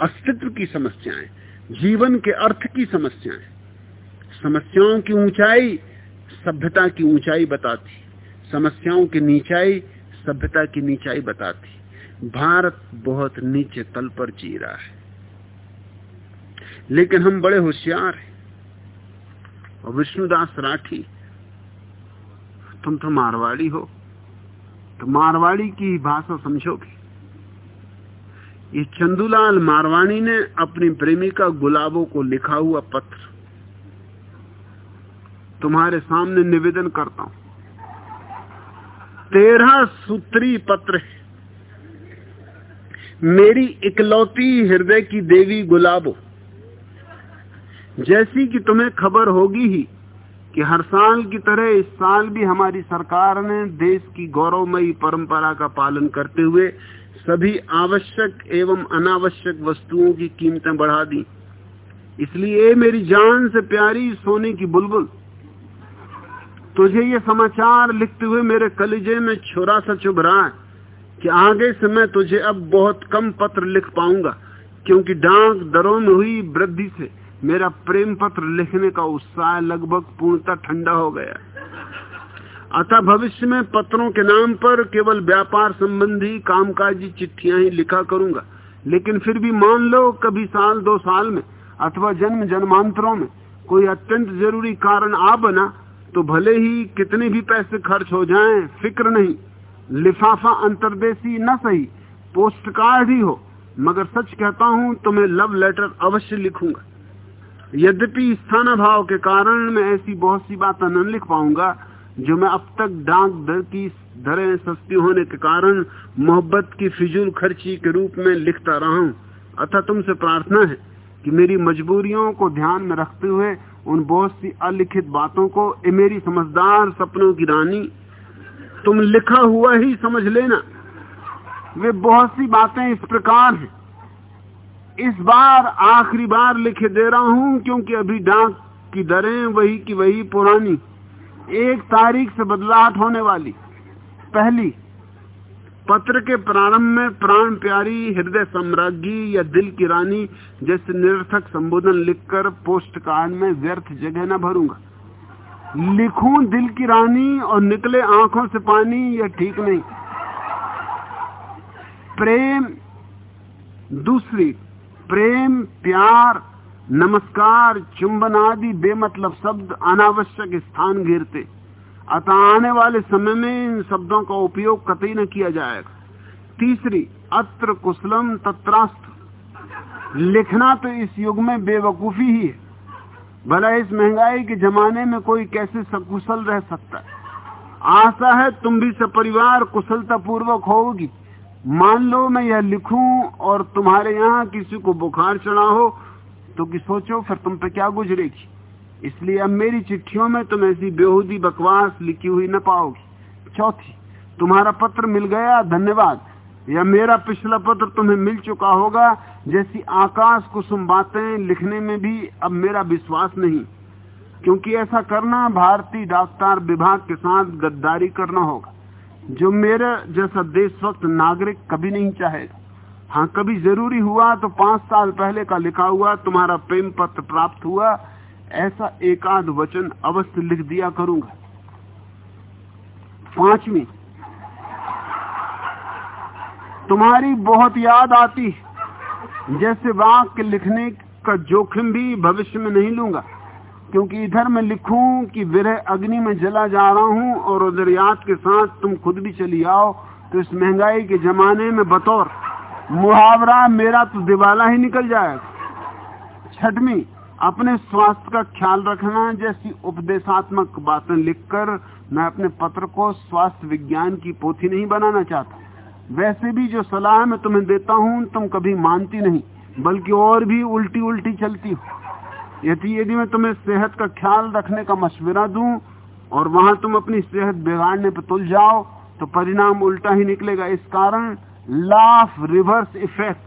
Speaker 2: अस्तित्व की समस्याएँ, जीवन के अर्थ की समस्याएँ। समस्याओं की ऊंचाई सभ्यता की ऊंचाई बताती, समस्याओं की नीचाई सभ्यता की नीचाई बताती। भारत बहुत नीचे तल पर जी रहा है। लेकिन हम बड़े होशियार हैं। और विष्णुदास राठी, तुम तो मारवाड़ी हो। तो मारवाड़ी की भाषा समझोगे? ये चंदूलाल मारवाणी ने अपनी प्रेमिका गुलाबों को लिखा हुआ पत्र तुम्हारे सामने निवेदन करता हूँ। तेरह सूत्री पत्र मेरी इकलौती हृदय की देवी गुलाबो, जैसी कि तुम्हें खबर होगी ही कि हर साल की तरह इस साल भी हमारी सरकार ने देश की गौरवमयी परंपरा का पालन करते हुए सभी आवश्यक एवं अनावश्यक वस्तुओं की कीमतें बढ़ा दी। इसलिए मेरी जान से प्यारी सोने की बुलबुल तुझे ये समाचार लिखते हुए मेरे कलिजे में छोरा सा चुभ रहा है कि आगे से मैं तुझे अब बहुत कम पत्र लिख पाऊँगा, क्योंकि डाक दरों में हुई वृद्धि से मेरा प्रेम पत्र लिखने का उत्साह लगभग पूर्णतः ठंडा हो गया। अतः भविष्य में पत्रों के नाम पर केवल व्यापार संबंधी कामकाजी चिट्ठियाँ ही लिखा करूँगा, लेकिन फिर भी मान लो कभी साल, दो साल में अथवा जन्म जन्मांतरों में कोई अत्यंत ज़रूरी कारण आ बना तो भले ही कितने भी पैसे खर्च हो जाएँ, फ़िक्र नहीं। लिफाफा अंतरदेशी न सही पोस्ट कार्ड ही हो। मगर सच कहता हूँ तो मैं लव लेटर अवश्य लिखूँगा। यद्यपि स्थाना भाव के कारण मैं ऐसी बहुत सी बातें न लिख पाऊँगा, जो मैं अब तक डाक दर की दरें सस्ती होने के कारण मोहब्बत की फिजूल खर्ची के रूप में लिखता रहा हूँ। अतः तुमसे प्रार्थना है कि मेरी मजबूरियों को ध्यान में रखते हुए उन बहुत सी अलिखित बातों को, ए मेरी समझदार सपनों की रानी, तुम लिखा हुआ ही समझ लेना। वे बहुत सी बातें इस प्रकार हैं। इस बार आखिरी बार लिखे दे रहा हूँ, क्योंकि अभी डाक की दरें वही की वही पुरानी। एक तारीख से बदलाहट होने वाली। पहली पत्र के प्रारंभ में प्राण प्यारी, हृदय सम्राज्ञी या दिल की रानी जैसे निरर्थक संबोधन लिखकर पोस्ट कार्ड में व्यर्थ जगह न भरूँगा। लिखूं दिल की रानी और निकले आँखों से पानी, यह ठीक नहीं। प्रेम दूसरी, प्रेम, प्यार, नमस्कार, चुंबन आदि बेमतलब शब्द अनावश्यक स्थान घेरते। अतः आने वाले समय में इन शब्दों का उपयोग कतई न किया जाएगा। तीसरी, अत्र कुशलम तत्रास्त्र लिखना तो इस युग में बेवकूफ़ी ही है। भला इस महँगाई के जमाने में कोई कैसे सकुशल रह सकता है? आशा है तुम भी सपरिवार कुशलता पूर्वक होगी। मान लो मैं यह लिखूं और तुम्हारे यहाँ किसी को बुखार चढ़ा हो तो कि सोचो फिर तुम पे क्या गुजरेगी। इसलिए अब मेरी चिट्ठियों में तुम ऐसी बेहूदी बकवास लिखी हुई न पाओगी। चौथी, तुम्हारा पत्र मिल गया, धन्यवाद। या मेरा पिछला पत्र तुम्हें मिल चुका होगा, जैसी आकाश कुसुम बातें लिखने में भी अब मेरा विश्वास नहीं। क्योंकि ऐसा करना भारतीय डाक्टर विभाग के साथ गद्दारी करना होगा, जो मेरे जैसा देशभक्त नागरिक कभी नहीं चाहेगा। हाँ कभी ज़रूरी हुआ तो पाँच साल पहले का लिखा हुआ तुम्हारा प्रेम पत्र प्राप्त हुआ ऐसा एकाध वचन अवश्य लिख दिया करूँगा। पांचवी, तुम्हारी बहुत याद आती जैसे वाक्य लिखने का जोखिम भी भविष्य में नहीं लूँगा, क्योंकि इधर मैं लिखूं कि विरह अग्नि में जला जा रहा हूँ और उधर याद के साथ तुम खुद भी चली आओ तो इस महँगाई के जमाने में बतौर मुहावरा मेरा तो दिवाला ही निकल जाएगा। छठवीं अपने स्वास्थ्य का ख्याल रखना जैसी उपदेशात्मक बातें लिखकर मैं अपने पत्र को स्वास्थ्य विज्ञान की पोथी नहीं बनाना चाहता। वैसे भी जो सलाह मैं तुम्हें देता हूँ, तुम कभी मानती नहीं, बल्कि और भी उल्टी उल्टी चलती हो। यदि यदि मैं तुम्हें सेहत का ख्याल रखने का मशवरा दूँ और वहाँ तुम अपनी सेहत बिगाड़ने पर तुल जाओ तो परिणाम उल्टा ही निकलेगा। इस कारण लाफ रिवर्स इफ़ेक्ट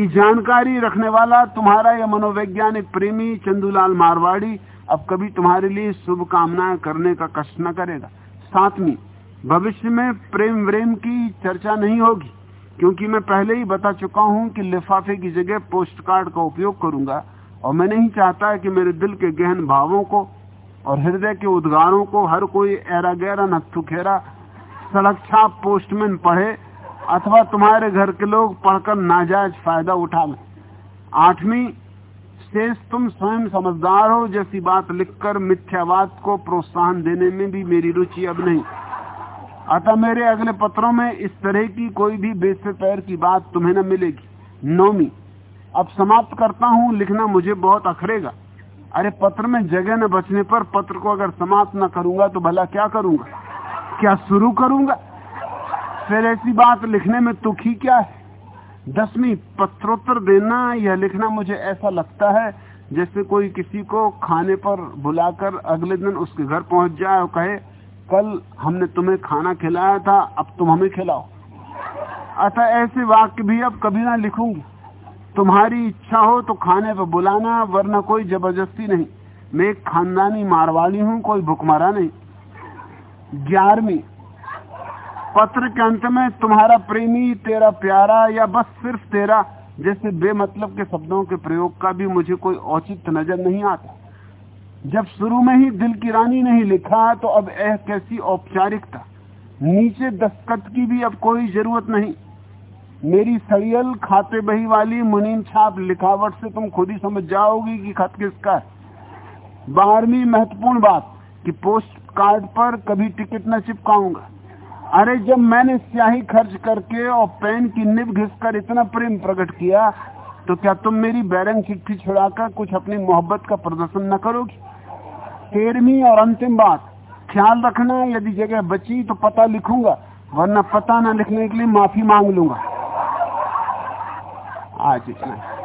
Speaker 2: की जानकारी रखने वाला तुम्हारा यह मनोवैज्ञानिक प्रेमी चंदूलाल मारवाड़ी अब कभी तुम्हारे लिए शुभकामनाएँ करने का कष्ट न करेगा। सातवीं भविष्य में प्रेम व्रेम की चर्चा नहीं होगी, क्योंकि मैं पहले ही बता चुका हूँ कि लिफाफे की जगह पोस्ट कार्ड का उपयोग करूँगा, और मैं नहीं चाहता कि मेरे दिल के गहन भावों को और हृदय के उद्गारों को हर कोई एरा गहरा नथु खेरा सड़क छाप पोस्टमैन पढ़े अथवा तुम्हारे घर के लोग पढ़कर नाजायज फ़ायदा उठा लें। आठवीं, शेष तुम स्वयं समझदार हो, जैसी बात लिखकर मिथ्यावाद को प्रोत्साहन देने में भी मेरी रुचि अब नहीं। अतः मेरे अगले पत्रों में इस तरह की कोई भी बेस पैर की बात तुम्हें न मिलेगी। नौमी अब समाप्त करता हूँ, लिखना मुझे बहुत अखरेगा। अरे पत्र में जगह न बचने पर पत्र को अगर समाप्त न करूँगा तो भला क्या करूँगा? क्या शुरू करूँगा? फिर ऐसी बात लिखने में तुखी क्या है? दसवीं पत्रोत्तर देना या लिखना मुझे ऐसा लगता है जैसे कोई किसी को खाने पर बुलाकर अगले दिन उसके घर पहुँच जाए और कहे, कल हमने तुम्हें खाना खिलाया था, अब तुम हमें खिलाओ। अतः ऐसे वाक्य भी अब कभी ना लिखूँगी। तुम्हारी इच्छा हो तो खाने पर बुलाना, वरना कोई ज़बरदस्ती नहीं। मैं एक खानदानी मारवाड़ी हूँ, कोई भुखमरा नहीं। ग्यारहवीं पत्र के अंत में, तुम्हारा प्रेमी, तेरा प्यारा, या बस सिर्फ़ तेरा? जैसे बेमतलब के शब्दों के प्रयोग का भी मुझे कोई औचित्य नज़र नहीं आता। जब शुरू में ही दिल की रानी नहीं लिखा तो अब यह कैसी औपचारिकता। नीचे दस्तखत की भी अब कोई ज़रूरत नहीं। मेरी सड़ियल, खाते बही वाली, मुनीन छाप लिखावट से तुम खुद ही समझ जाओगी कि खत किसका है। बारहवीं महत्वपूर्ण बात कि पोस्ट कार्ड पर कभी टिकट न चिपकाऊँगा। अरे जब मैंने स्याही खर्च करके और पेन की निब घिसकर इतना प्रेम प्रकट किया तो क्या तुम मेरी बैरंग चिट्ठी छुड़ाकर कुछ अपनी मोहब्बत का प्रदर्शन न करोगी? तेरहवीं और अंतिम बात, ख्याल रखना, यदि जगह बची तो पता लिखूँगा, वरना पता न लिखने के लिए माफ़ी मांग लूँगा। आज इतना।